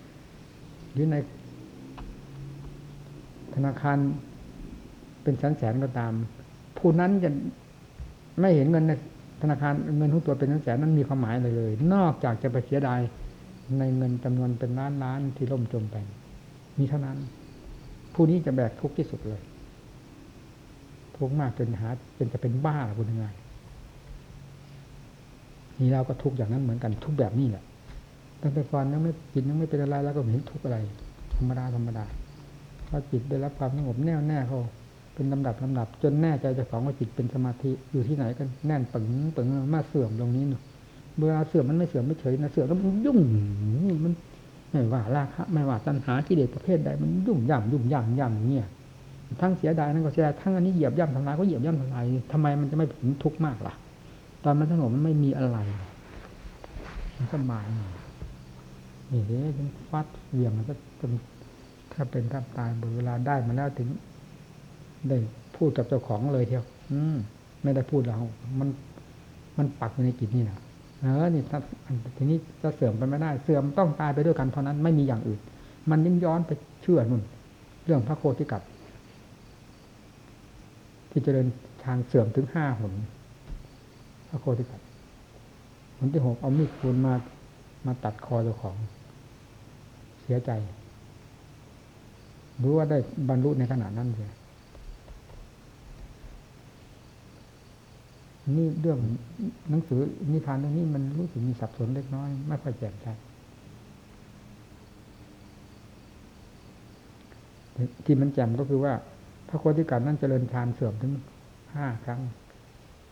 หรือใน ธนาคารเป็นแสนแสนก็ตาม ผู้นั้นจะไม่เห็นเงินในธนาคารเงินทุกตัวเป็นแสนแสนนั้นมีความหมายอะไรเลย นอกจากจะไปเสียดายในเงินจำนวนเป็นล้านล้านที่ล่มจมไปมีเท่านั้น ผู้นี้จะแบกทุกข์ที่สุดเลยทุกข์มากจนหาเป็นจะเป็นบ้าคุณยังไงนี่เราก็ทุกข์อย่างนั้นเหมือนกันทุกแบบนี้แหละตั้งแต่ก่อนยังไม่จิตยังไม่เป็นอะไรแล้วก็เห็นทุกข์อะไร ธรรมดาธรรมดาพอจิตได้รับความสงบแน่วแน่เขา เป็นลำดับลำดับ จนแน่ใจจะของว่าจิตเป็นสมาธิอยู่ที่ไหนกันแน่นปึงปึงมาเสื่อมตรงนี้เนาะเวลาเสื่อมมันไม่เสื่อมไม่เฉยนะเสื่อมแล้วมันยุ่งมันไม่ว่าราคะไม่ว่าตัณหาที่เด็ดประเภทใดมันยุ่งย่ำยุ่งย่ำย่ำเนี่ยทั้งเสียดายนั่นก็เสียดายทั้งอันนี้เหยียบย่ำทำลายก็เหยียบย่ำทำลายทำไมมันจะไม่ถึงทุกข์มากล่ะ ตอนมันสงบมันไม่มีอะไรมันสบายนี่เด้ฉันฟัดเหวี่ยงมันก็จนถ้าเป็นถ้าตายเวลาได้มาแล้วถึง ได้พูดกับเจ้าของเลยเที่ยว อืม ไม่ได้พูดเรา มัน มันปักอยู่ในจิตนี่นะเออนี่ถ้าทีนี้จะเสื่อมไปไม่ได้ เสื่อมต้องตายไปด้วยกันเท่านั้นไม่มีอย่างอื่น มันยิ่งย้อนไปเชื่อนุ่น เรื่องพระโคติกัดที่เจริญทางเสื่อมถึงห้าหนพระโคติกัดหนที่หกเอามีดคูนมามาตัดคอเจ้าของ เสียใจ รู้ว่าได้บรรลุในขณะนั้นเลย นี่เรื่องหนังสือนิทานเรื่องนี้มันรู้สึกมีสับสนเล็กน้อย ไม่ค่อยแจ่มชัดที่มันแจ่มก็คือว่า พระโคติการนั่นเจริญฌานเสื่อมถึงห้าครั้ง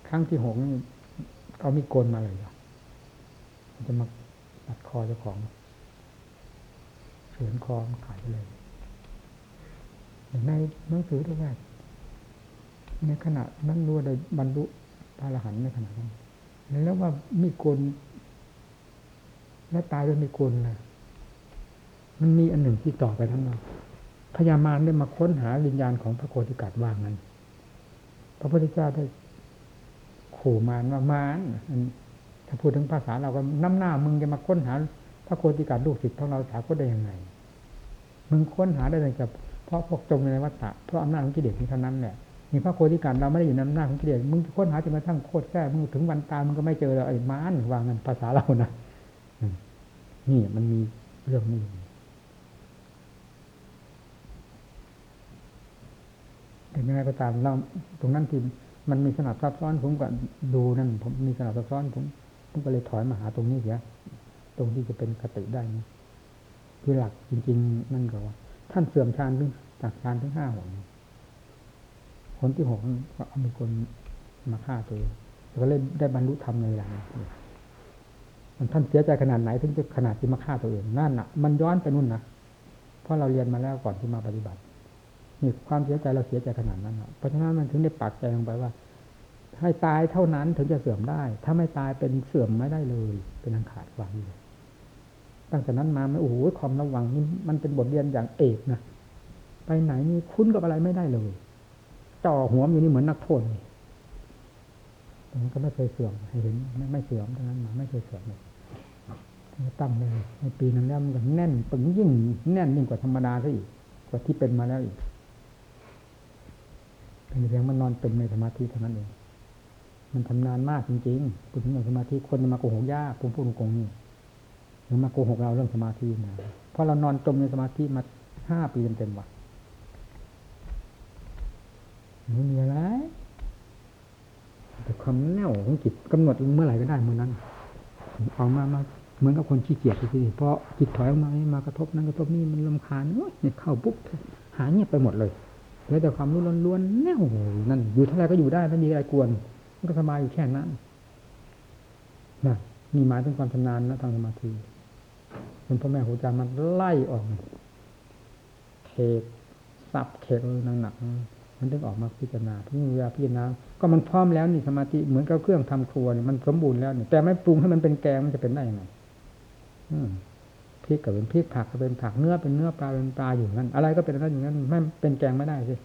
ครั้งที่หกเอามีโกนมาเลยมันจะมาตัดคอเจ้าของเฉือนคอมันขายไปเลยในหนังสือด้วยว่าในขณะนั้นรู้ได้บรรลุ พระอรหันต์ในขณะนั้นแล้วว่ามีกลแล้วตายด้วยมีกลนะมันมีอันหนึ่งที่ต่อไปทั้งนั้นพญามารได้มาค้นหาวิญญาณของพระโคติกัดว่างนั้น พระพุทธเจ้าได้ขู่มารว่ามารถ้าพูดถึงภาษาเราก็น้ำหน้ามึงจะมาค้นหา พระโคติกัดลูกศิษย์ของเราถาวก็ได้ยังไง มึงค้นหาได้เลยกับเพราะพวกจมในวัฏฏะเพราะอำนาจของกิเลสนี้เท่านั้นแหละ มีพระโคติการเราไม่ได้อยู่ในอำนาจของกิเลสมึงค้นหาจนกระทั่งโคตรแก้มึงถึงวันตายมึงก็ไม่เจอเราไอ้มานวางเงินภาษาเรานะนี่มันมีเรื่องนี้แต่ยังไงก็ตามเราตรงนั้นที่มันมีสนับซับซ้อนผมก็ดูนั่น ผมมีสนับซับซ้อนผมผมก็เลยถอยมาหาตรงนี้เสียตรงที่จะเป็นคติได้นี่คือหลักจริง ๆ นั่นก็ว่า ท่านเสื่อมฌานถึงจากฌานถึงห้าหัว คนที่หกก็มีคนมาฆ่าตัวเองก็เลยได้บรรลุธรรมในเวลามันท่านเสียใจขนาดไหนถึงจะขนาดที่มาฆ่าตัวเองนั่นน่ะ มันย้อนไปนู่นนะเพราะเราเรียนมาแล้วก่อนที่มาปฏิบัตินี่ความเสียใจเราเสียใจขนาดนั้นเพราะฉะนั้นมันถึงได้ปักใจลงไปว่า ให้ตายเท่านั้นถึงจะเสื่อมได้ ถ้าไม่ตายเป็นเสื่อมไม่ได้เลย เป็นอันขาดความเลยตั้งแต่นั้นมาไม่โอ้โหความระวังนี่มันเป็นบทเรียนอย่างเอกนะไปไหนนี่คุ้นกับอะไรไม่ได้เลย จ่อหัวอยู่นี่เหมือนนักโทษนี่มันก็ไม่เคยเสื่อมให้เห็นไม่ไม่เสื่อมทั้งนั้นมาไม่เคยเสื่อมเลยตั้งเลยในปีนั้นแล้วมันก็แน่นปึงยิ่งแน่นยิ่งกว่าธรรมดาซะอีกกว่าที่เป็นมาแล้วอีกเป็นเพียงมันนอนเป็นในสมาธิเท่านั้นเองมันทำนานมากจริงๆพูดถึงเรื่องสมาธิคนมาโกหกยากผมพูดตรงๆนี่หรือมาโกหกเราเรื่องสมาธินะเพราะเรานอนจมในสมาธิมาห้าปีเต็มๆวัน ไม่มีอะไร แต่ความแน่วของจิตกำหนดเมื่อไหร่ก็ได้เมื่อนั้นออกมามาเหมือนกับคนขี้เกียจทีนี้เพราะจิตถอยออกมามากระทบนั้นกระทบนี่มันลำคาญเนี่ยเข้าปุ๊บหายเงียบไปหมดเลยแล้วแต่ความรู้ล้วนๆแน่วนั่นอยู่เท่าไรก็อยู่ได้ไม่มีอะไรกวนมันก็สบายอยู่แค่นั้นนะมีหมายถึงความชำนาญนะทางสมาธิเป็นพ่อแม่ครูอาจารย์มันไล่ออกเขกสับเขกหนักๆ มันถึงออกมาพิจารณาพิจารณาพิจารณาก็มันพร้อมแล้วนี่สมาธิเหมือนกับเครื่องทำครัวเนี่ยมันสมบูรณ์แล้วเนี่ยแต่ไม่ปรุงให้มันเป็นแกงมันจะเป็นได้ยังไงพริกก็เป็นพริกผักก็เป็นผักเนื้อเป็นเนื้อปลาเป็นปลาอยู่นั้นอะไรก็เป็นอะไรอย่างนั้นไม่เป็นแกงไม่ได้สิ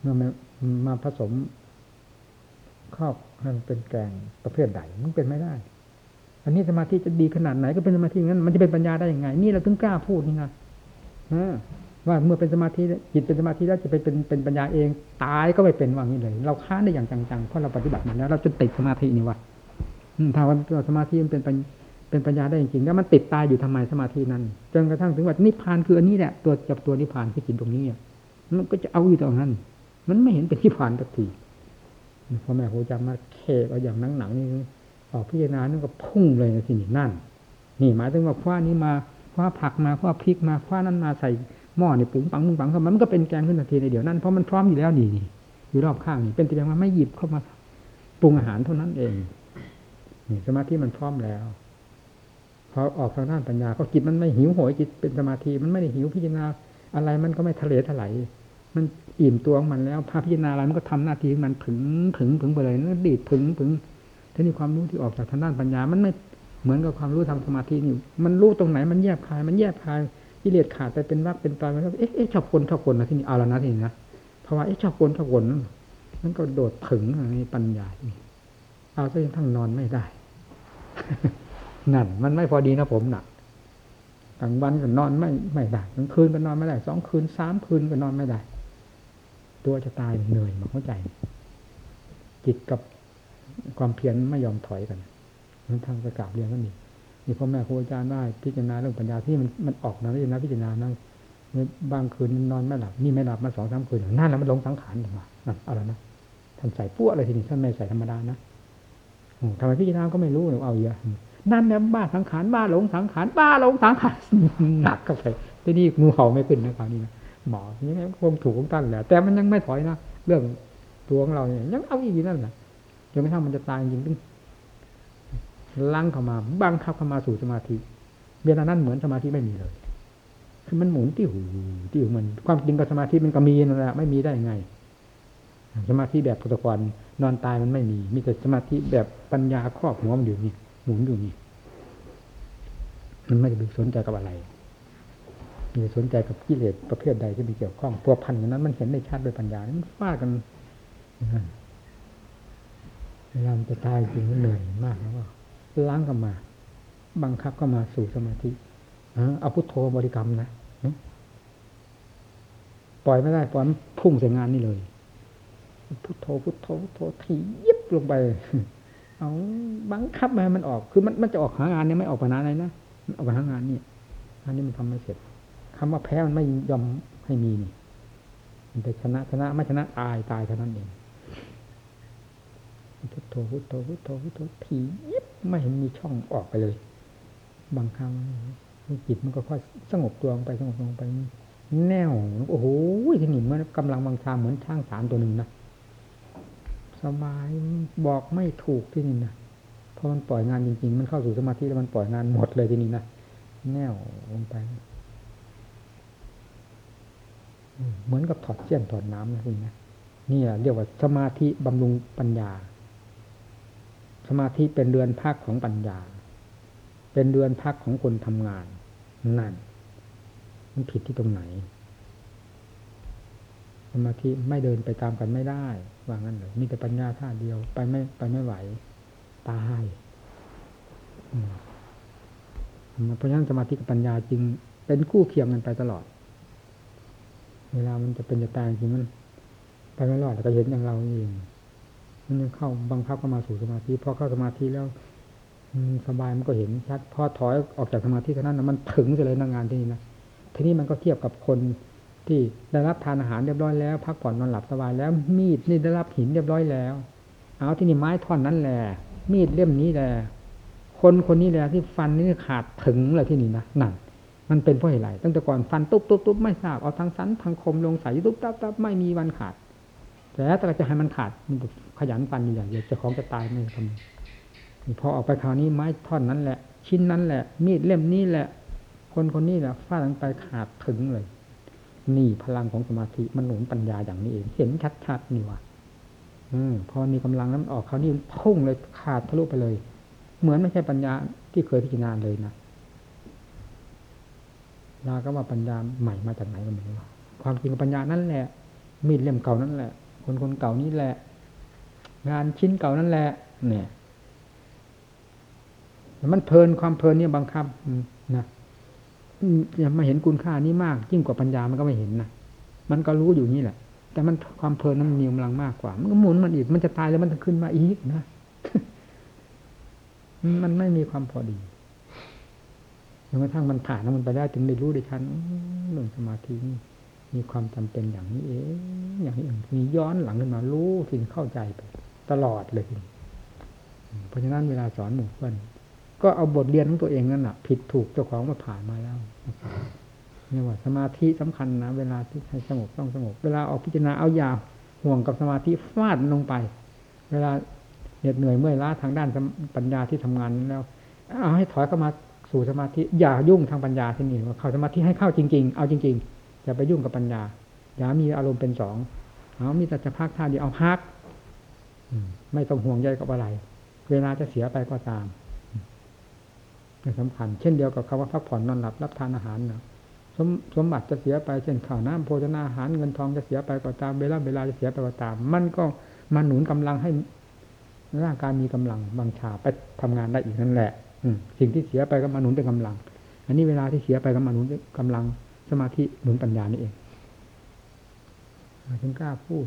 เมื่อมาผสมครอบให้มันเป็นแกงประเภทใดมันเป็นไม่ได้ อันนี้สมาธิจะดีขนาดไหนก็เป็นสมาธิงั้น มันจะเป็นปัญญาได้ยังไง นี่เราถึงกล้าพูดนี่นะ ว่าเมื่อเป็นสมาธิจิตเป็นสมาธิแล้วจะไปเป็นเป็นปัญญาเองตายก็ไม่เป็นว่างี้เลย เราค้านได้อย่างจังๆเพราะเราปฏิบัติมาแล้ว เราจนติดสมาธินี่วะถ้าว่าสมาธิมันเป็นเป็นปัญญาได้จริงๆแล้วมันติดตายอยู่ทำไมสมาธินั้นจนกระทั่งถึงว่านิพพานคืออันนี้แหละตัวจับตัวนิพพานคือจิตตรงนี้มันก็จะเอาอยู่ตรงนั้น มันไม่เห็นเป็นนิพพานสักทีพ่อแม่ครูจำมาเคเอาอย่างหนังๆนี่ออกพิจารณานั่นก็พุ่งเลยนะทีนี้นั่น นี่หมายถึงว่าคว้านี้มาคว้าผักมาคว้าพริกมาคว้านั้นมาใส่ หม้อนี่ปุ๋งปังปุงปังเข้ามามันก็เป็นแกงขึ้นทันทีในเดี๋ยวนั้นเพราะมันพร้อมอยู่แล้วนี่นี่อยู่รอบข้างนี่เป็นแต่เพียงว่าไม่หยิบเข้ามาปรุงอาหารเท่านั้นเองนี่สมาธิมันพร้อมแล้วพอออกทางด้านปัญญาก็จิตมันไม่หิวโหยจิตเป็นสมาธิมันไม่ได้หิวพิจารณาอะไรมันก็ไม่ทะเลถลายมันอิ่มตัวของมันแล้วพาพิจารณาอะไรมันก็ทำหน้าที่มันถึงถึงถึงไปเลยนั่นดีดถึงถึงทีนี้ความรู้ที่ออกจากทางด้านปัญญา มันไม่เหมือนกับความรู้ทางสมาธินี่มันรู้ตรงไหนมันแยบคาย มันแยบคาย กิเลสขาดไปเป็นวักเป็นตอนแล้วเอ๊ะเอ๊ะชอบคนชอบคนนะที่นี่เอาแล้วนะที่นี่นะเพราะว่าเอ๊ะชอบคนชอบคนนั่นก็โดดถึงในปัญญาเอาซะยังทั้งนอนไม่ได้นั่นมันไม่พอดีนะผมหนักกลางวันก็นอนไม่ไม่ได้กลางคืนก็นอนไม่ได้สองคืนสามคืนก็นอนไม่ได้ ตัวจะตายเหนื่อยมาเข้าใจ จิตกับความเพียรไม่ยอมถอยกันมันทางประกาศเรียนก็มี นี่พ่อแม่ครูอาจารย์ได้พิจารณาเรื่องปัญญาที่มันมันออกนะพิจารณาพิจารณานั่งบางคืนนอนไม่หลับนี่ไม่หลับมาสองสามคืนนั่นแล้วมันลงสังขารออกมานั่นอะไรนะท่านใส่ปั้วอะไรทีนี้ท่านไม่ใส่ธรรมดานะทำไมพิจารณาก็ไม่รู้เอาเยอะนั่นแหละบ้าสังขารบ้าหลงสังขารบ้าหลงสังขารหนักเข้าไปที่นี่มือเขาไม่ขึ้นนะคราวนี้นะหมอยังไงคงถูกของท่านแหละแต่มันยังไม่ถอยนะเรื่องตัวของเราเนี่ยยังเอาอีกนั่นแหละจนกระทั่งมันจะตายจริงๆ ลังเข้ามา บังคับเข้ามาสู่สมาธิเวลานั้นเหมือนสมาธิไม่มีเลย คือมันหมุนที่หูที่หูมันความจริงกับสมาธิมันก็มีนั่นแหละไม่มีได้ไง สมาธิแบบพุทธกรนอนตายมันไม่มี มีแต่สมาธิแบบปัญญาครอบหัวมันอยู่นี่หมุนอยู่นี่มันไม่ได้สนใจกับอะไรมีสนใจกับกิเลสประเภทใดที่มีเกี่ยวข้องตัวพันอย่างนั้น มันเห็นได้ชัดโดยปัญญานี่มันฟาดกันเวลามันจะตายจริงมันเหนื่อยมากแล้วก็ ล้างกันมา บังคับก็มาสู่สมาธิเอาพุทโธบริกรรมนะปล่อยไม่ได้ปล่อยมันพุ่งใส่งานนี่เลยพุทโธพุทโธพุทโธถียิบลงไป เอาบังคับมามันออก คือมันมันจะออกหางานเนี่ยไม่ออกปัญหาอะไรนะมันออกหางานนี่อันนี้มันทำไม่เสร็จคำว่าแพ้มันไม่ยอมให้มีนี่มันไปชนะชนะไม่ชนะตายตายเท่านั้นเอง พุทโธพุทโธพุทโธพุทโธถียิบไม่เห็นมีช่องออกไปเลย บางครั้งจิตมันก็ค่อยสงบตัวลงไปสงบลงไป แน่วโอ้โหที่นี่มันกำลังบางชาเหมือนช่างสารตัวหนึ่งนะสบายบอกไม่ถูกที่นี่นะเพราะมันปล่อยงานจริง ๆ มันเข้าสู่สมาธิแล้วมันปล่อยงานหมดเลยที่นี่นะแน่วลงไปเหมือนกับถอดเสี้ยนถอดน้ำนะคุณนะนี่เรียกว่าสมาธิบำรุงปัญญา สมาธิเป็นเรือนพักของปัญญา เป็นเรือนพักของคนทำงาน นั่น มันผิดที่ตรงไหน สมาธิไม่เดินไปตามกันไม่ได้ว่างั้นเลยมีแต่ปัญญาท่าเดียวไปไม่ไปไม่ไหว ตายเพราะฉะนั้นสมาธิกับปัญญาจึงเป็นคู่เคียงกันไปตลอด เวลามันจะเป็นจะตายจริงมันไปไม่รอดแต่ก็เห็นอย่างเราเอง มันยังเข้าบังคับเข้ามาสู่สมาธิพอเข้าสมาธิแล้วสบายมันก็เห็นชัดพอถอยออกจากสมาธิเท่านั้นนะมันถึงเลยนักงานที่นี่นะทีนี้มันก็เทียบกับคนที่ได้รับทานอาหารเรียบร้อยแล้ว พักผ่อนนอนหลับสบายแล้ว มีดนี่ได้รับหินเรียบร้อยแล้ว เอาที่นี่ไม้ท่อนนั้นแหละมีดเล่มนี้แหละคนคนนี้แหละที่ฟันนี่ขาดถึงเลยที่นี่นะนั่นมันเป็นเพราะอะไรตั้งแต่ก่อนฟันตุ๊บตุ๊บตุ๊บไม่ทราบเอาทั้งสันทั้งคมลงใส่ตุ๊บตับตับไม่มีวันขาด แต่แต่จะให้มันขาดมันขยันฟันอยู่อย่างเดียวจะของจะตายไม่ทำพอออกไปคราวนี้ไม้ท่อนนั้นแหละ ชิ้นนั้นแหละ มีดเล่มนี้แหละ คนคนนี้แหละฟาดลงไปขาดถึงเลย นี่พลังของสมาธิมันหนุนปัญญาอย่างนี้เอง เห็นชัดๆนี่ว่ะอืมพอมีกำลังนั้นออกคราวนี้พุ่งเลยขาดทะลุไปเลย เหมือนไม่ใช่ปัญญาที่เคยพิจารณาเลยนะลาก็ว่าปัญญาใหม่มาจากไหนก็ไม่รู้ความจริงปัญญานั่นแหละ มีดเล่มเก่านั่นแหละ คนคนเก่านี่แหละ งานชิ้นเก่านั่นแหละ เนี่ยมันเพลินความเพลินเนี่ยบังคับนะอย่ามาเห็นคุณค่านี้มากยิ่งกว่าปัญญามันก็ไม่เห็นนะมันก็รู้อยู่นี่แหละ แต่มันความเพลินนั้นมีกำลังมากกว่า มันก็หมุนมันอีกมันจะตายแล้วมันจะขึ้นมาอีกนะมันไม่มีความพอดีจนกระทั่งมันผ่านแล้วมันไปได้ถึงได้รู้ได้ชันเรื่องสมาธินี่ มีความจำเป็นอย่างนี้เองอย่างนี้เองมีย้อนหลังขึ้นมารู้สิ่งเข้าใจไป ตลอดเลยเพราะฉะนั้นเวลาสอนหมู่เพื่อนก็เอาบทเรียนของตัวเองนั่นแหะผิดถูกเจ้าของมาผ่านมาแล้วนี่ว่าสมาธิสำคัญนะ เวลาที่ให้สงบต้องสงบ เวลาออกพิจารณาเอายาห่วงกับสมาธิฟาดลงไป เวลาเหน็ดเหนื่อยเมื่อยล้าทางด้านปัญญาที่ทำงานนั้นแล้ว เอาให้ถอยเข้ามาสู่สมาธิอย่ายุ่งทางปัญญาที่นี่ว่าเข้าสมาธิให้เข้าจริง ๆ เอาจริง ๆ อย่าไปยุ่งกับปัญญา อย่ามีอารมณ์เป็นสองเอามีแต่จะพักท่าเดียวเอาพักไม่ต้องห่วงใยกับอะไร เวลาจะเสียไปก็ตามสำคัญ เช่นเดียวกับคำว่าพักผ่อนนอนหลับรับทานอาหารนะสมสมบัติจะเสียไปเช่นข้าวน้ำโภชนาอาหารเงินทองจะเสียไปก็ตามเวลาเวลาจะเสียไปก็ตาม มันก็มาหนุนกำลังให้ร่างกายมีกำลังบังชาไปทำงานได้อีกนั่นแหละสิ่งที่เสียไปก็มาหนุนเป็นกำลัง อันนี้เวลาที่เสียไปก็มาหนุนกำลัง สมาธิหนุนปัญญานี่เองถึงกล้าพูด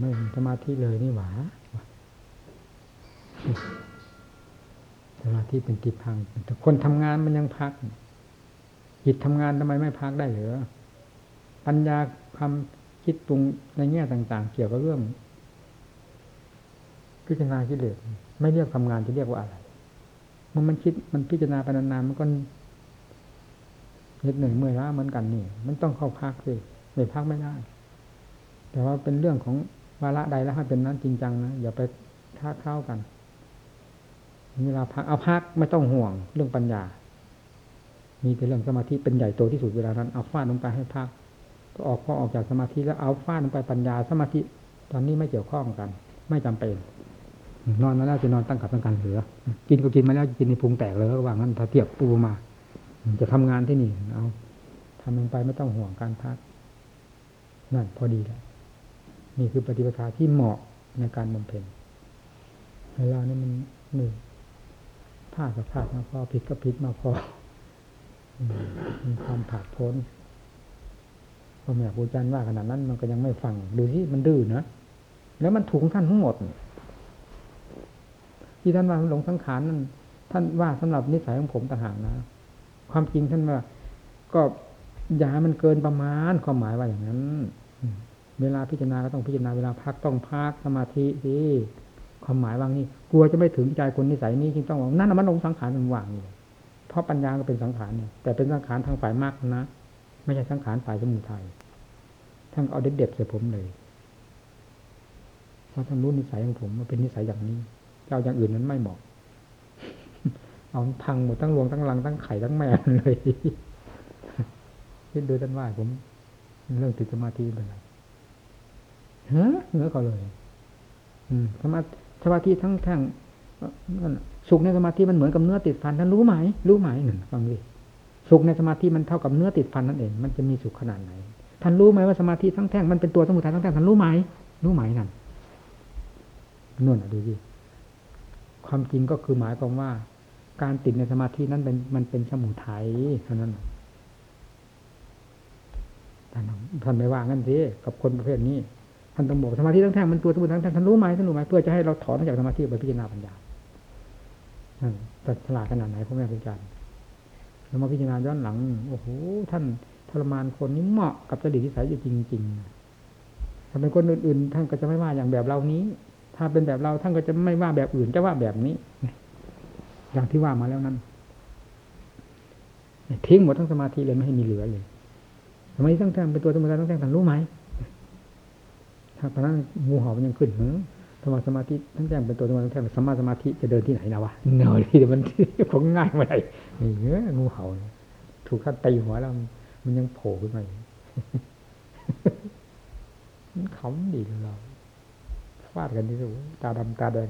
ไม่สมาธิเลยนี่หว่าสมาธิเป็นติพังแต่คนทำงานมันยังพักจิตทำงานทำไมไม่พักได้เหรอปัญญาความคิดปรุงในแง่ต่าง ๆ เกี่ยวกับเรื่อง พิจารณากิเลสไม่เรียกทำงานจะเรียกว่าอะไรมันมันคิดมันพิจารณาไปนานๆมันก็ เหน็ดเหนื่อยเมื่อยล้าเหมือนกันนี่ มันต้องเข้าพักสิไม่พักไม่ได้ แต่ว่าเป็นเรื่องของวาระใดแล้วให้เป็นนั้นจริงจังนะอย่าไปท้าเข้ากันเวลาพักเอาพักไม่ต้องห่วงเรื่องปัญญา มีแต่เรื่องสมาธิเป็นใหญ่โตที่สุดเวลานั้นเอาฟาดลงไปให้พักก็ออกพอออกจากสมาธิแล้วเอาฟาดลงไปปัญญา สมาธิ ตอนนี้ไม่เกี่ยวข้องกัน ไม่จำเป็น นอนมาแล้วจะนอนตั้งกับตั้งการเหลือ กินก็กินมาแล้วกินในพุงแตกเลยระหว่างนั้นถ้าเทียบปูมา จะทำงานที่นี่เอาทำลงไปไม่ต้องห่วงการพักนั่นพอดีแล้วนี่คือปฏิปทาที่เหมาะในการบำเพ็ญเวลานี้มันหนึ่งพลาดก็พลาดมาพอผิดก็ผิดมาพอมีความผาดพ้นพ่อแม่ครูอาจารย์ว่าขนาดนั้น มันก็ยังไม่ฟังดูที่มันดื้อนะแล้วมันถูกท่านทั้งหมด ที่ท่านว่าหลงสังขารนั่นท่านว่าสำหรับนิสัยของผมต่างหากนะ ความจริงท่านว่า ก็อย่ามันเกินประมาณความหมายว่าอย่างนั้น เวลาพิจารณาก็ต้องพิจารณาเวลาพักต้องพักสมาธิสิความหมายว่างนี่กลัวจะไม่ถึงใจคนนิสัยนี้จึงต้องบอกนั่นมันลงสังขารมันว่างนี่เพราะปัญญาก็เป็นสังขารเนี่ยแต่เป็นสังขารทางฝ่ายมากนะ ไม่ใช่สังขารฝ่ายสมุทัยท่านเอาเด็ดๆใส่ผมเลยเพราะท่านรู้นิสัยของผมมันเป็นนิสัยอย่างนี้เจ้าอย่างอื่นนั้นไม่เหมาะ เอาพังหมดทั้งรวงทั้งรังทั้งไข่ทั้งแม่เลยคิดดูท่านว่าผม เรื่องติดสมาธิเป็นไรเฮ้เหนือเขาเลย อืมสมาสมาธิทั้งทั้งนั่นสุขในสมาธิมันเหมือนกับเนื้อติดฟันท่านรู้ไหมรู้ไหมหนึ่งฟังดิสุขในสมาธิมันเท่ากับเนื้อติดฟันนั่นเอง มันจะมีสุขขนาดไหน ท่านรู้ไหมว่าสมาธิทั้งแท่งมันเป็นตัวสมุทัยทั้งแท่งท่านรู้ไหมรู้ไหมนั่นนู่นดูดิความจริงก็คือหมายความว่า การติดในสมาธินั้นเป็นมันเป็นสมุทัยเท่านั้นท่านท่านไม่ว่างั้นสิกับคนประเภทนี้ ท่านต้องบอกสมาธิทั้งแท่งมันตัวสมุทัยทั้งแท่งท่านรู้ไหมท่านรู้ไหมเพื่อจะให้เราถอนจากสมาธิไปพิจารณาปัญญานั่นแต่ฉลาดขนาดไหนพ่อแม่ครูอาจารย์เรามาพิจารณาย้อนหลัง โอ้โหท่านทรมานคนนี้เหมาะกับจริตที่สายอยู่จริงๆถ้าเป็นคนอื่นๆ ท่านก็จะไม่ว่าอย่างแบบเรานี้ ถ้าเป็นแบบเราท่านก็จะไม่ว่าแบบอื่นจะว่าแบบนี้ อย่างที่ว่ามาแล้วนั้นทิ้งหมดทั้งสมาธิเลยไม่ให้มีเหลือเลยทำไมทั้งแท่งเป็นตัวสมุทัยทั้งแท่ท่านรู้ไหมถ้าตอนนั้นงูเห่ามันยังขึ้นเหรอสมสมาธิทั้งแท่งเป็นตัวสมาธิทั้งแท่งสมาสมาธิจะเดินที่ไหนนะวะเหนยที่มันคงง่ายไม่ได้นี่เนื้องูเห่าถูกท่านตีหัวแล้วมันยังโผล่ขึ้นมามันขำดีเราฟาดกันที่สุดตาดำตาแดง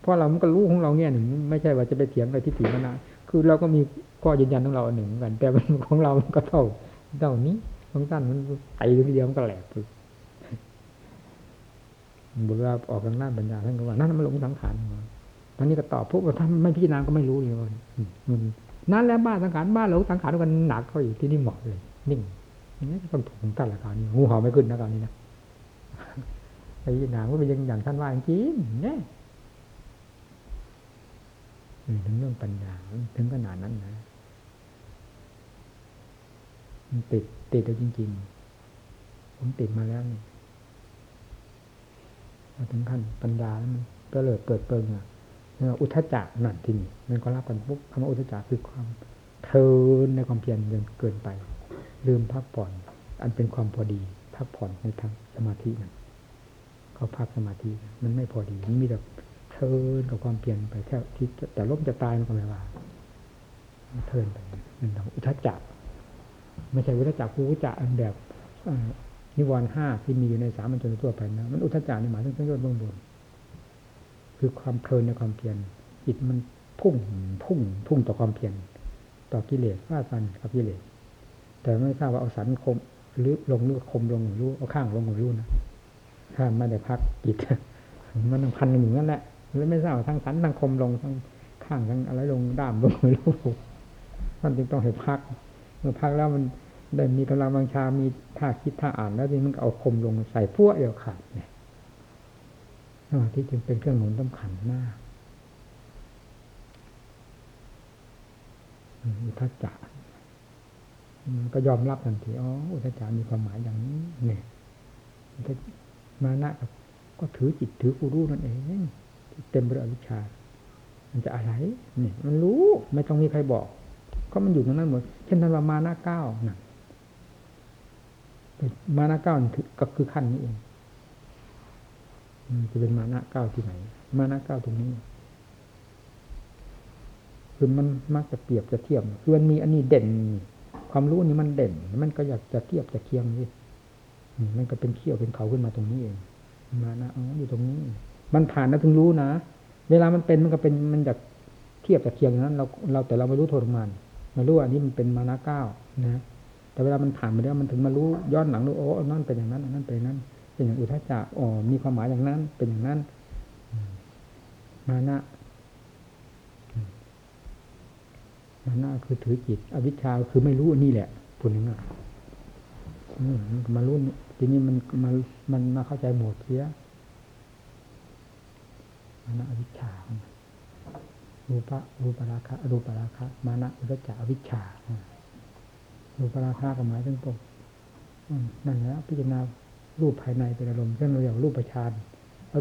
เพราะเรามันก็รู้ของเราเนี่ยหนึ่งไม่ใช่ว่าจะไปเถียงอะไรที่ถีมันนะคือเราก็มีข้อยืนยันของเราหนึ่งกัน แต่ของเรามันก็เท่าเท่านี้ของท่านมันไต่ทีเดียวมันก็แหลกไปบุรุษออกทางหน้าปัญญาท่านก็ว่านั่นมันหลงสังขารตอนนี้ก็ตอบพวกว่าท่านไม่พิจารณาก็ไม่รู้เลยว่านั่นแล้วบ้านสังขารบ้านหลงสังขารกันหนักเข้าอีกที่นี่เหมาะเลย นิ่งนี่ต้องถูกของท่านละการนี้งูเห่าไม่ขึ้นนะการนี้นะไอ้หนาก็เป็นอย่างท่านว่าจริงเนี่ย ถึงเรื่องปัญญาถึงขนาดนั้นนะมันติดติดแล้วจริง ๆ ผมติดมาแล้วนี่มาถึงขั้นปัญญาแล้วมันก็เลยเปิดเปิงอะอุทธจักนั่นที่นี่มันก็รับกันปุ๊บคำว่าอุทธจักคือความเทินในความเพียรนเกินไป ลืมพักผ่อน อันเป็นความพอดีพักผ่อนในทางสมาธินั่นเขาพักสมาธิ มันไม่พอดีมันมีแต่ เทินกับความเปลี่ยนไปแค่ที่แต่ล้มจะตายมันก็ไม่ว่าเทินไปนั่นเราอุทจักไม่ใช่อุทจักกูอุจักอันแบบนิวรณ์ห้าที่มีอยู่ในสามัญชนทั่วไปนะมันอุทจักในหมายถึงสังโยชน์เบื้องบนคือความเพลินในความเพียรจิตมันพุ่งพุ่งพุ่งต่อความเพียรต่อกิเลสฟาดฟันกับกิเลสแต่ไม่ทราบว่าเอาสันคมหรือลงหรือคมลงหรือรู้เอาข้างลงหรือรู้นะถ้าไม่ได้พักจิตมันพันอยู่นั่นแหละ แล้วไม่ทราบทั้งสันทั้งคมลงทั้งข้างทั้งอะไรลงด้ามลงหรือรู้ท่านจึงต้องให้พัก เมื่อพักแล้วมันได้มีกำลังบังชา มีท่าคิดท่าอ่านแล้วทีมันเอาคมลงใส่พวกเดียวขาดเนี่ยสมาธิจึงเป็นเครื่องหนุนสำคัญมากอุทจักก็ยอมรับทันทีอ๋ออุทจักมีความหมายอย่างนี้เนี่ยมานะก็ถือจิตถือกูรู้นั่นเอง เต็มไปด้วยอวิชชา มันจะอะไรนี่มันรู้ไม่ต้องมีใครบอก ก็มันอยู่ตรงนั้นหมด เช่นท่านว่ามานะเก้านะมานะเก้าก็คือขั้นนี้เองจะเป็นมานะเก้าที่ไหน มานะเก้าตรงนี้คือมันมักจะเปรียบจะเทียบคือมันมีอันนี้เด่น ความรู้นี้มันเด่น มันก็อยากจะเทียบจะเคียงนี่มันก็เป็นเขี้ยวเป็นเขาขึ้นมาตรงนี้เอง มานะอ๋ออยู่ตรงนี้ มันผ่านแล้วถึงรู้นะ เวลามันเป็นมันก็เป็นมันจากเทียบจากเคียงนั้นเราเราแต่เราไม่รู้โทษมันไม่รู้อันนี้มันเป็นมานะเก้านะแต่เวลามันผ่านไปแล้วมันถึงมารู้ย้อนหลังรู้โอ้นั่นเป็นอย่างนั้นนั่นเป็นนั้น เป็นอย่างอุทจจะอ๋อมีความหมายอย่างนั้น เป็นอย่างนั้นมานะมานะคือถือจิต อวิชชาคือไม่รู้นี่แหละพูดง่ายมารู้ทีนี้มันมันมันมาเข้าใจหมดเสีย นะอวิชชารูปะรูปราคะรูปราคะมานะอุทจจะอวิชชารูปราคากับหมายถึงตรงนั่นแหละพิจารณารูปภายในเป็นอารมณ์เช่นเราอย่างรูปประชาน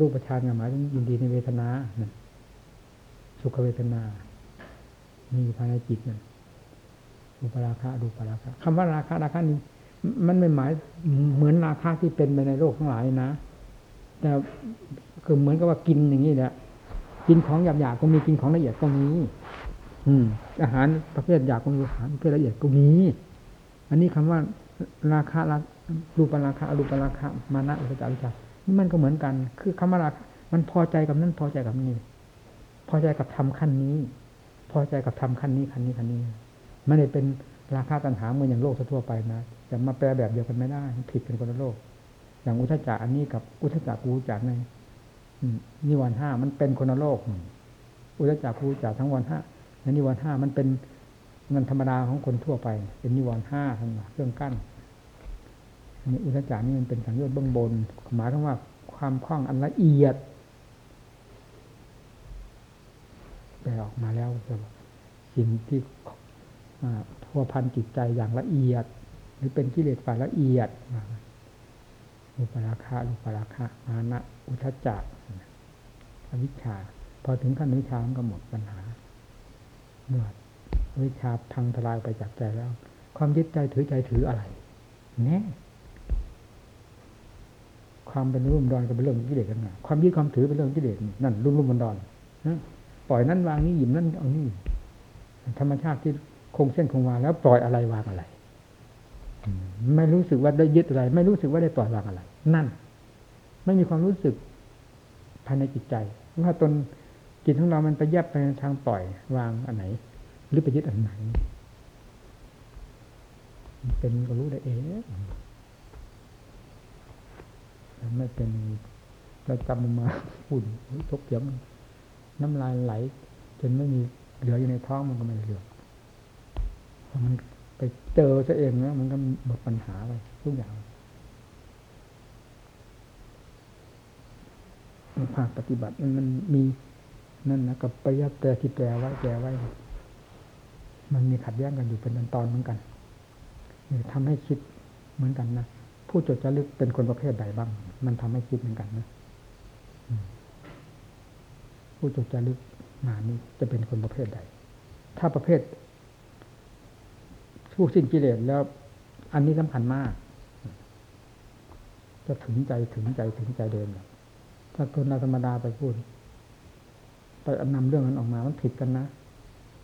รูปประชานกับหมายถึงยินดีในเวทนาสุขเวทนา มีภายในจิตนั่นรูปราคารูปราคาคำว่าราคาราคานี้มันไม่หมายเหมือนราคาที่เป็นไปในโลกทั้งหลายนะ แต่คือเหมือนกับว่ากินอย่างนี้แหละ กินของหยาบๆก็มีกินของละเอียดก็มีอืม อาหารประเภทหยาบก็มีอาหารประเภทละเอียดก็มีอันนี้คำว่าราคารูปราคาอรูปราคามานะอุปจาริจามันก็เหมือนกัน คือคำว่าราคะมันพอใจกับนั้นพอใจกับนี่ พอใจกับทำขั้นนี้ พอใจกับทำขั้นนี้ขั้นนี้ขั้นนี้ไม่ได้เป็นราคาตัณหาเหมือนอย่างโลกทั่วไปนะจะมาแปลแบบเดียวกันไม่ได้ ผิดเป็นคนละโลก อย่างอุทจจะอันนี้กับอุทจจะกูจากใน นิวรณ์ห้ามันเป็นคนโลกอุทจจะกูจาทั้งวันห้าในนิวรณ์ห้ามันเป็นเงินธรรมดาของคนทั่วไป เป็นนิวรณ์ห้าทั้งหมดเครื่องกั้นนี่อุทจจานี่มันเป็นสังโยชน์เบื้องบนหมายถึงว่าความคล่องอันละเอียดแปลออกมาแล้วสิ่งที่พัวพันจิตใจอย่างละเอียด หรือเป็นกิเลสฝ่ายละเอียดอุปราคะอุปราคะมานะอุทจจะ อวิชชา พอถึงขั้นอวิชชามันก็หมดปัญหาเมื่ออวิชชาพังทลายไปจากใจแล้ว ความยึดใจถือใจถืออะไรแน่ความเป็นรุ่มดอนก็เป็นเรื่องกิเลสกันนะความยึดความถือเป็นเรื่องกิเลสนั่นรุ่มรุ่มดอนปล่อยนั่นวางนี้หยิบนั่นเอานี่ธรรมชาติที่คงเส้นคงวาแล้วปล่อยอะไรวางอะไรไม่รู้สึกว่าได้ยึดอะไร ไม่รู้สึกว่าได้ปล่อยวางอะไร นั่น ไม่มีความรู้สึก ภายในจิตใจ ว่าตนจิตของเรามันไปแยบไปทางปล่อยวางอันไหน หรือไปยึดอันไหน เป็นก็รู้ได้เองไม่เป็นเราจำมาหุ่นทกเถียงน้ำลายไหล จนไม่มีเหลืออยู่ในท้องมันก็ไม่เหลือมันไปเจอซะเองนะมันก็หมดปัญหาไปทุกอย่าง ภาคปฏิบัติมันมันมีนั่นนะกับปริยัติแต่ที่แปลไว้แปลไว้ มันมีขัดแย้งกันอยู่เป็นตอนเหมือนกันนี่ทำให้คิดเหมือนกันนะผู้จดจารึกเป็นคนประเภทใดบ้าง มันทำให้คิดเหมือนกันนะผู้จดจารึกงานี้จะเป็นคนประเภทใด ถ้าประเภทผู้สิ้นกิเลสแล้ว อันนี้สำคัญมาก จะถึงใจถึงใจถึงใจเดิม ถ้าคนธรรมดาไปพูด ไปนำเรื่องนั้นออกมา มันผิดกันนะ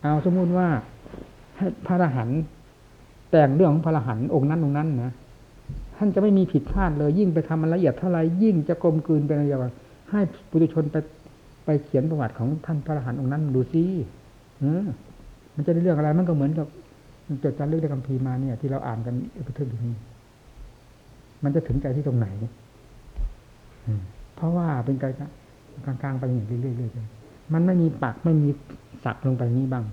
เอาสมมุติว่าพระอรหันต์แต่งเรื่องของพระอรหันต์องค์นั้นองค์นั้นนะท่านจะไม่มีผิดพลาดเลย ยิ่งไปทำมันละเอียดเท่าไรยิ่งจะกลมกลืนเป็นอะไรอย่างให้ปุถุชนไปไปเขียนประวัติของท่านพระอรหันต์องค์นั้นดูซิมันจะได้เรื่องอะไรมันก็เหมือนกับจดจารึกในคัมภีร์มาเนี่ย ที่เราอ่านกันเอพิเทอร์นี้มันจะถึงใจที่ตรงไหนเพ ราะว่าเป็นกลางกลางๆไปอย่างเรื่อยๆเลยมันไม่มีปากไม่มีสักลงไปนี้บ้าง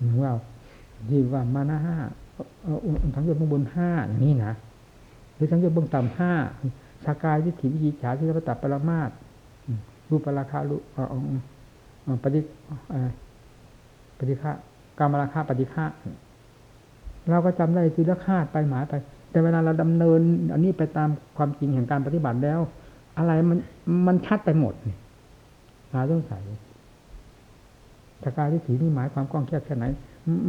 หรือว่าที่ว่ามานะห้าทั้งยศเบื้องบนห้าอย่างนี้นะหรือทั้งยศเบื้องต่ำห้าสากายที่ถิวิจิฉาที่ระตับปรมาตรูปราคารูปฏิปฏิฆะกรรมราคาปฏิฆะเราก็จำได้คือละคาดไปหมายไป แต่เวลาเราดำเนิน อันนี้ไปตามความจริงแห่งการปฏิบัติแล้ว อะไรมันมันชัดไปหมดหาต้องใส่สกายที่ถีนี่หมายความกล้องแคบแค่ไหน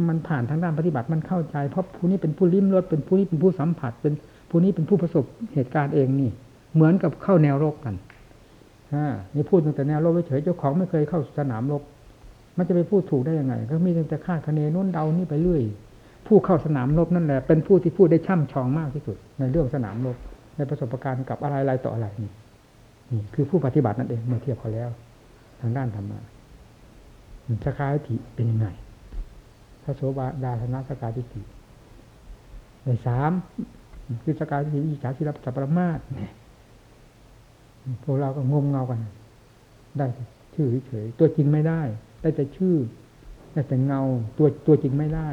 มันผ่านทางด้านปฏิบัติมันเข้าใจ เพราะผู้นี้เป็นผู้ลิ้มรสเป็นผู้นี้เป็นผู้สัมผัส เป็นผู้นี้เป็นผู้ประสบเหตุการณ์เองนี่ เหมือนกับเข้าแนวรบกันอ่านี่พูดตั้งแต่แนวรบเฉยเจ้าของไม่เคยเข้าสนามรบมันจะไปพูดถูกได้ยังไง ก็มีแต่คาดคะเนนู้นเดานี่ไปเรื่อย ผู้เข้าสนามรบนั่นแหละ เป็นผู้ที่พูดได้ช่ำชองมากที่สุด ในเรื่องสนามรบในประสบการณ์กับอะไรอะไรต่ออะไรนี่นี่คือผู้ปฏิบัตินั่นเองเมื่อเทียบพอแล้ว ทางด้านธรรมะสกายทิเป็นยังไงพระโสบาดาธนะสกายทิในสามคือสกายทิฏฐิวิจารที่รับสัพพมาศพวกเราก็งมเงากัน ได้ชื่อเฉยตัวจริงไม่ได้ ได้แต่ชื่อได้แต่เงาตัวตัวจริงไม่ได้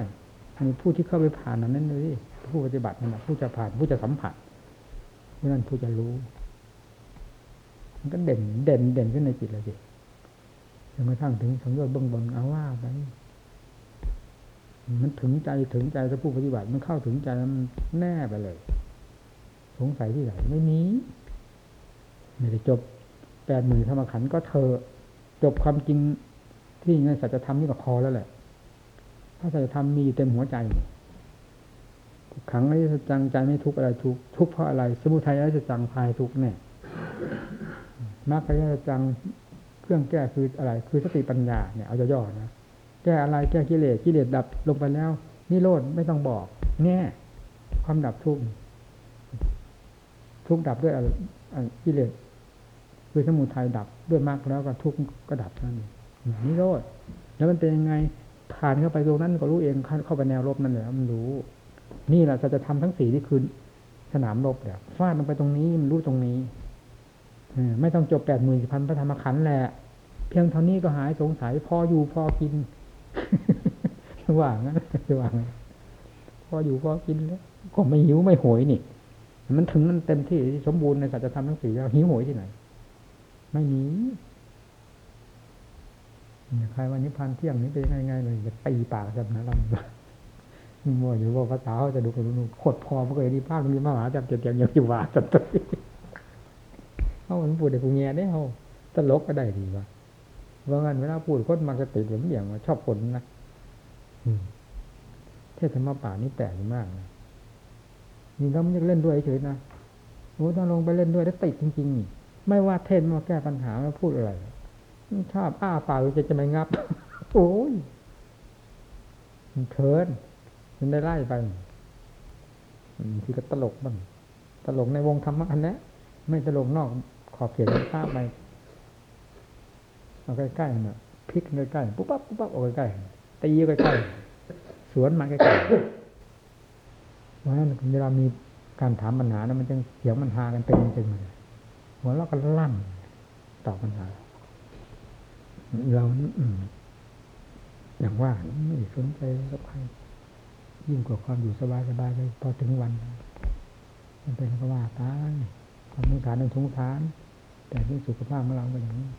มีผู้ที่เข้าไปผ่านนั้นเลยผู้ปฏิบัตินั่นแหละผู้จะผ่านผู้จะสัมผัสผู้นั้นผู้จะรู้ มันก็เด่นเด่นเด่นขึ้นในจิตเลยสิจนกระทั่งถึงสังโยชน์เบื้องบนเอาว่าไปมันถึงใจถึงใจถ้าผู้ปฏิบัติ มันเข้าถึงใจมันแน่ไปเลย สงสัยที่ไหนไม่มีไม่ได้จบแปดหมื่นธรรมขันก็เธอ จบความจริงที่ในสัจธรรมนี่ก็พอแล้วแหละ ถ้าสัจธรรมมีเต็มหัวใจขังไอ้จังใจไม่ทุกอะไรทุกทุกเพราะอะไร สมุทัยไอ้จังพายทุกเนี่ยมรรคไอ้จังเครื่องแก้คืออะไร คือสติปัญญาเนี่ยเอาย่อๆนะแก้อะไรแก้กิเลสกิเลสดับลงไปแล้วนี่โลดไม่ต้องบอกแน่ความดับทุกข์ทุกข์ดับด้วยกิเลสคือสมุทัยดับด้วยมรรคแล้วก็ทุกข์ก็ดับนั่นเองนิโรธแล้วมันเป็นยังไง ผ่านเข้าไปตรงนั้นก็รู้เองเข้าไปแนวรบนั่นแหละมันรู้ นี่แหละจะจะทำทั้งสี่ที่คือสนามรบเนี่ยฟาดลงไปตรงนี้มันรู้ตรงนี้อไม่ต้องจบแปดหมื่นพันพระธรรมขันธ์แหละ เพียงเท่านี้ก็หายสงสัยพออยู่พอกินว่างั้นว่างพออยู่พอกินแล้วก็ไม่หิวไม่โหยนี่ มันถึงมันเต็มที่สมบูรณ์ในสัจธรรมทั้งสี่แล้วหิวโหยที่ไหน ไม่มี ใครวันนี้พันเที่ยงนี้เป็นยังไงๆเลยจะตีปากจับนะเรามัวอยู่ว่าภาษาเขาจะดูกันดูขดพอเมื่อกี้ดีภาพมีมหาจับเจียงยังอยู่ว่าจับตัวเขามันพูดแต่กูแง่ได้เขาตลกก็ได้ดีว่ะว่างั้นเวลาพูดคนมักจะติดแบบนี้อย่างว่าชอบผลนะเทศธรรมป่านี่แปลกมากนะนี่เราไม่อยากเล่นด้วยเฉยๆนะโอ้ต้องลงไปเล่นด้วยแล้วติดจริงๆ ไม่ว่าเทศมาแก้ปัญหามาพูดอะไร ชอบอ้าปากจะจะไม่งับ โอ้ยมันเคินมันได้ไล่ไปทีก็ตลกบ้างตลกในวงธรรมะอันนี้ไม่ตลกนอกขอบเขตทราบไปเอาใกล้ๆน่ะพลิกใกล้ๆปุ๊บปั๊บปุ๊บปั๊บเอาใกล้ๆตีใกล้ๆสวนมาใกล้ๆเพราะฉะนั้นเวลามีการถามปัญหานะมันจึงเสียงมันหากันเป็นจริงเลยหัวเราะกันลั่นตอบปัญหา เราอย่างว่าไม่สนใจกับใครยิ่งกว่าความอยู่สบายสบายเลยพอถึงวัน มันเป็นก็ว่าตายความสงสารเป็นสงสารแต่ที่สุขภาพของเราก็อย่างนี้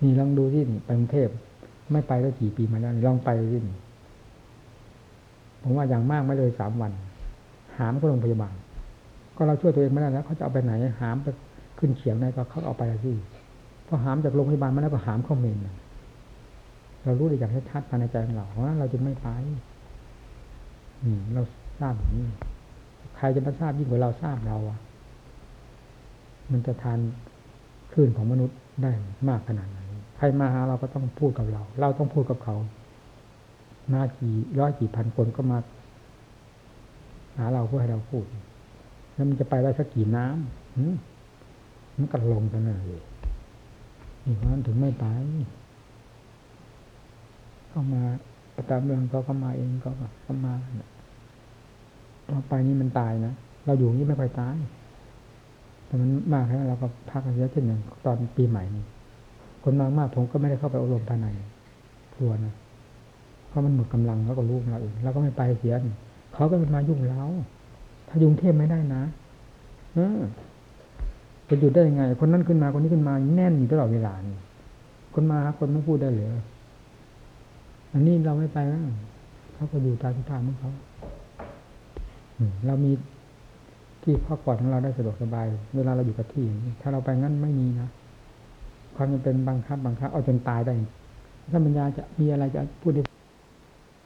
นี่ลองดูที่นี่ไปกรุงเทพไม่ไปก็กี่ปีมาแล้วลองไปที่นี่ผมว่าอย่างมากไม่เลยสามวัน หามก็โรงพยาบาลก็เราช่วยตัวเองไม่ได้แล้วเขาจะเอาไปไหนหามไปขึ้นเขียงไหนก็เขาเอาไปที่ อหามจากโรงพยาบาลมาแล้วก็หามเข้าเมนเรารู้ได้อย่างชัดๆภายในใจของเราเพราะนั้นเราจึงไม่ไปนี่เราทราบอย่างนี้ใครจะมาทราบยิ่งกว่าเราทราบเราอะ มันจะทานคลื่นของมนุษย์ได้มากขนาดไหนใครมาหาเราก็ต้องพูดกับเรา เราต้องพูดกับเขา มากี่ร้อยกี่พันคนก็มา หาเราเพื่อให้เราพูด แล้วมันจะไปได้สักกี่น้ำมันก็ลงกันเลย เพราะนั้นถึงไม่ไปเข้ามาตามเรื่องเขาเข้ามาเองก็เข้ามาพอไปนี่มันตายนะเราอยู่นี่ไม่ค่อยตาย แต่มันมากแล้วเราก็พักกันเยอะเช่นอย่างตอนปีใหม่นี่คนมากมากผมก็ไม่ได้เข้าไปอบรมภายในกลัวนะเพราะมันหมดกำลังแล้วก็รู้เราเองเราก็ไม่ไปเสียนเขาก็มายุ่งเราถ้ายุ่งเทพไม่ได้นะเออ จะหยุดได้ยังไง คนนั้นขึ้นมาคนนี้ขึ้นมาแน่นอยู่ตลอดเวลานี่คนมาคนไม่พูดได้เลยอันนี้เราไม่ไปแล้วเขาก็อยู่ตามสภาพของเขาเรามีที่พักผ่อนของเราได้สะดวกสบาย เวลาเราอยู่กับที่ ถ้าเราไปงั้นไม่มีนะความจำเป็นบังคับบังคับเอาจนตายได้ถ้าปัญญาจะมีอะไรจะพูดได้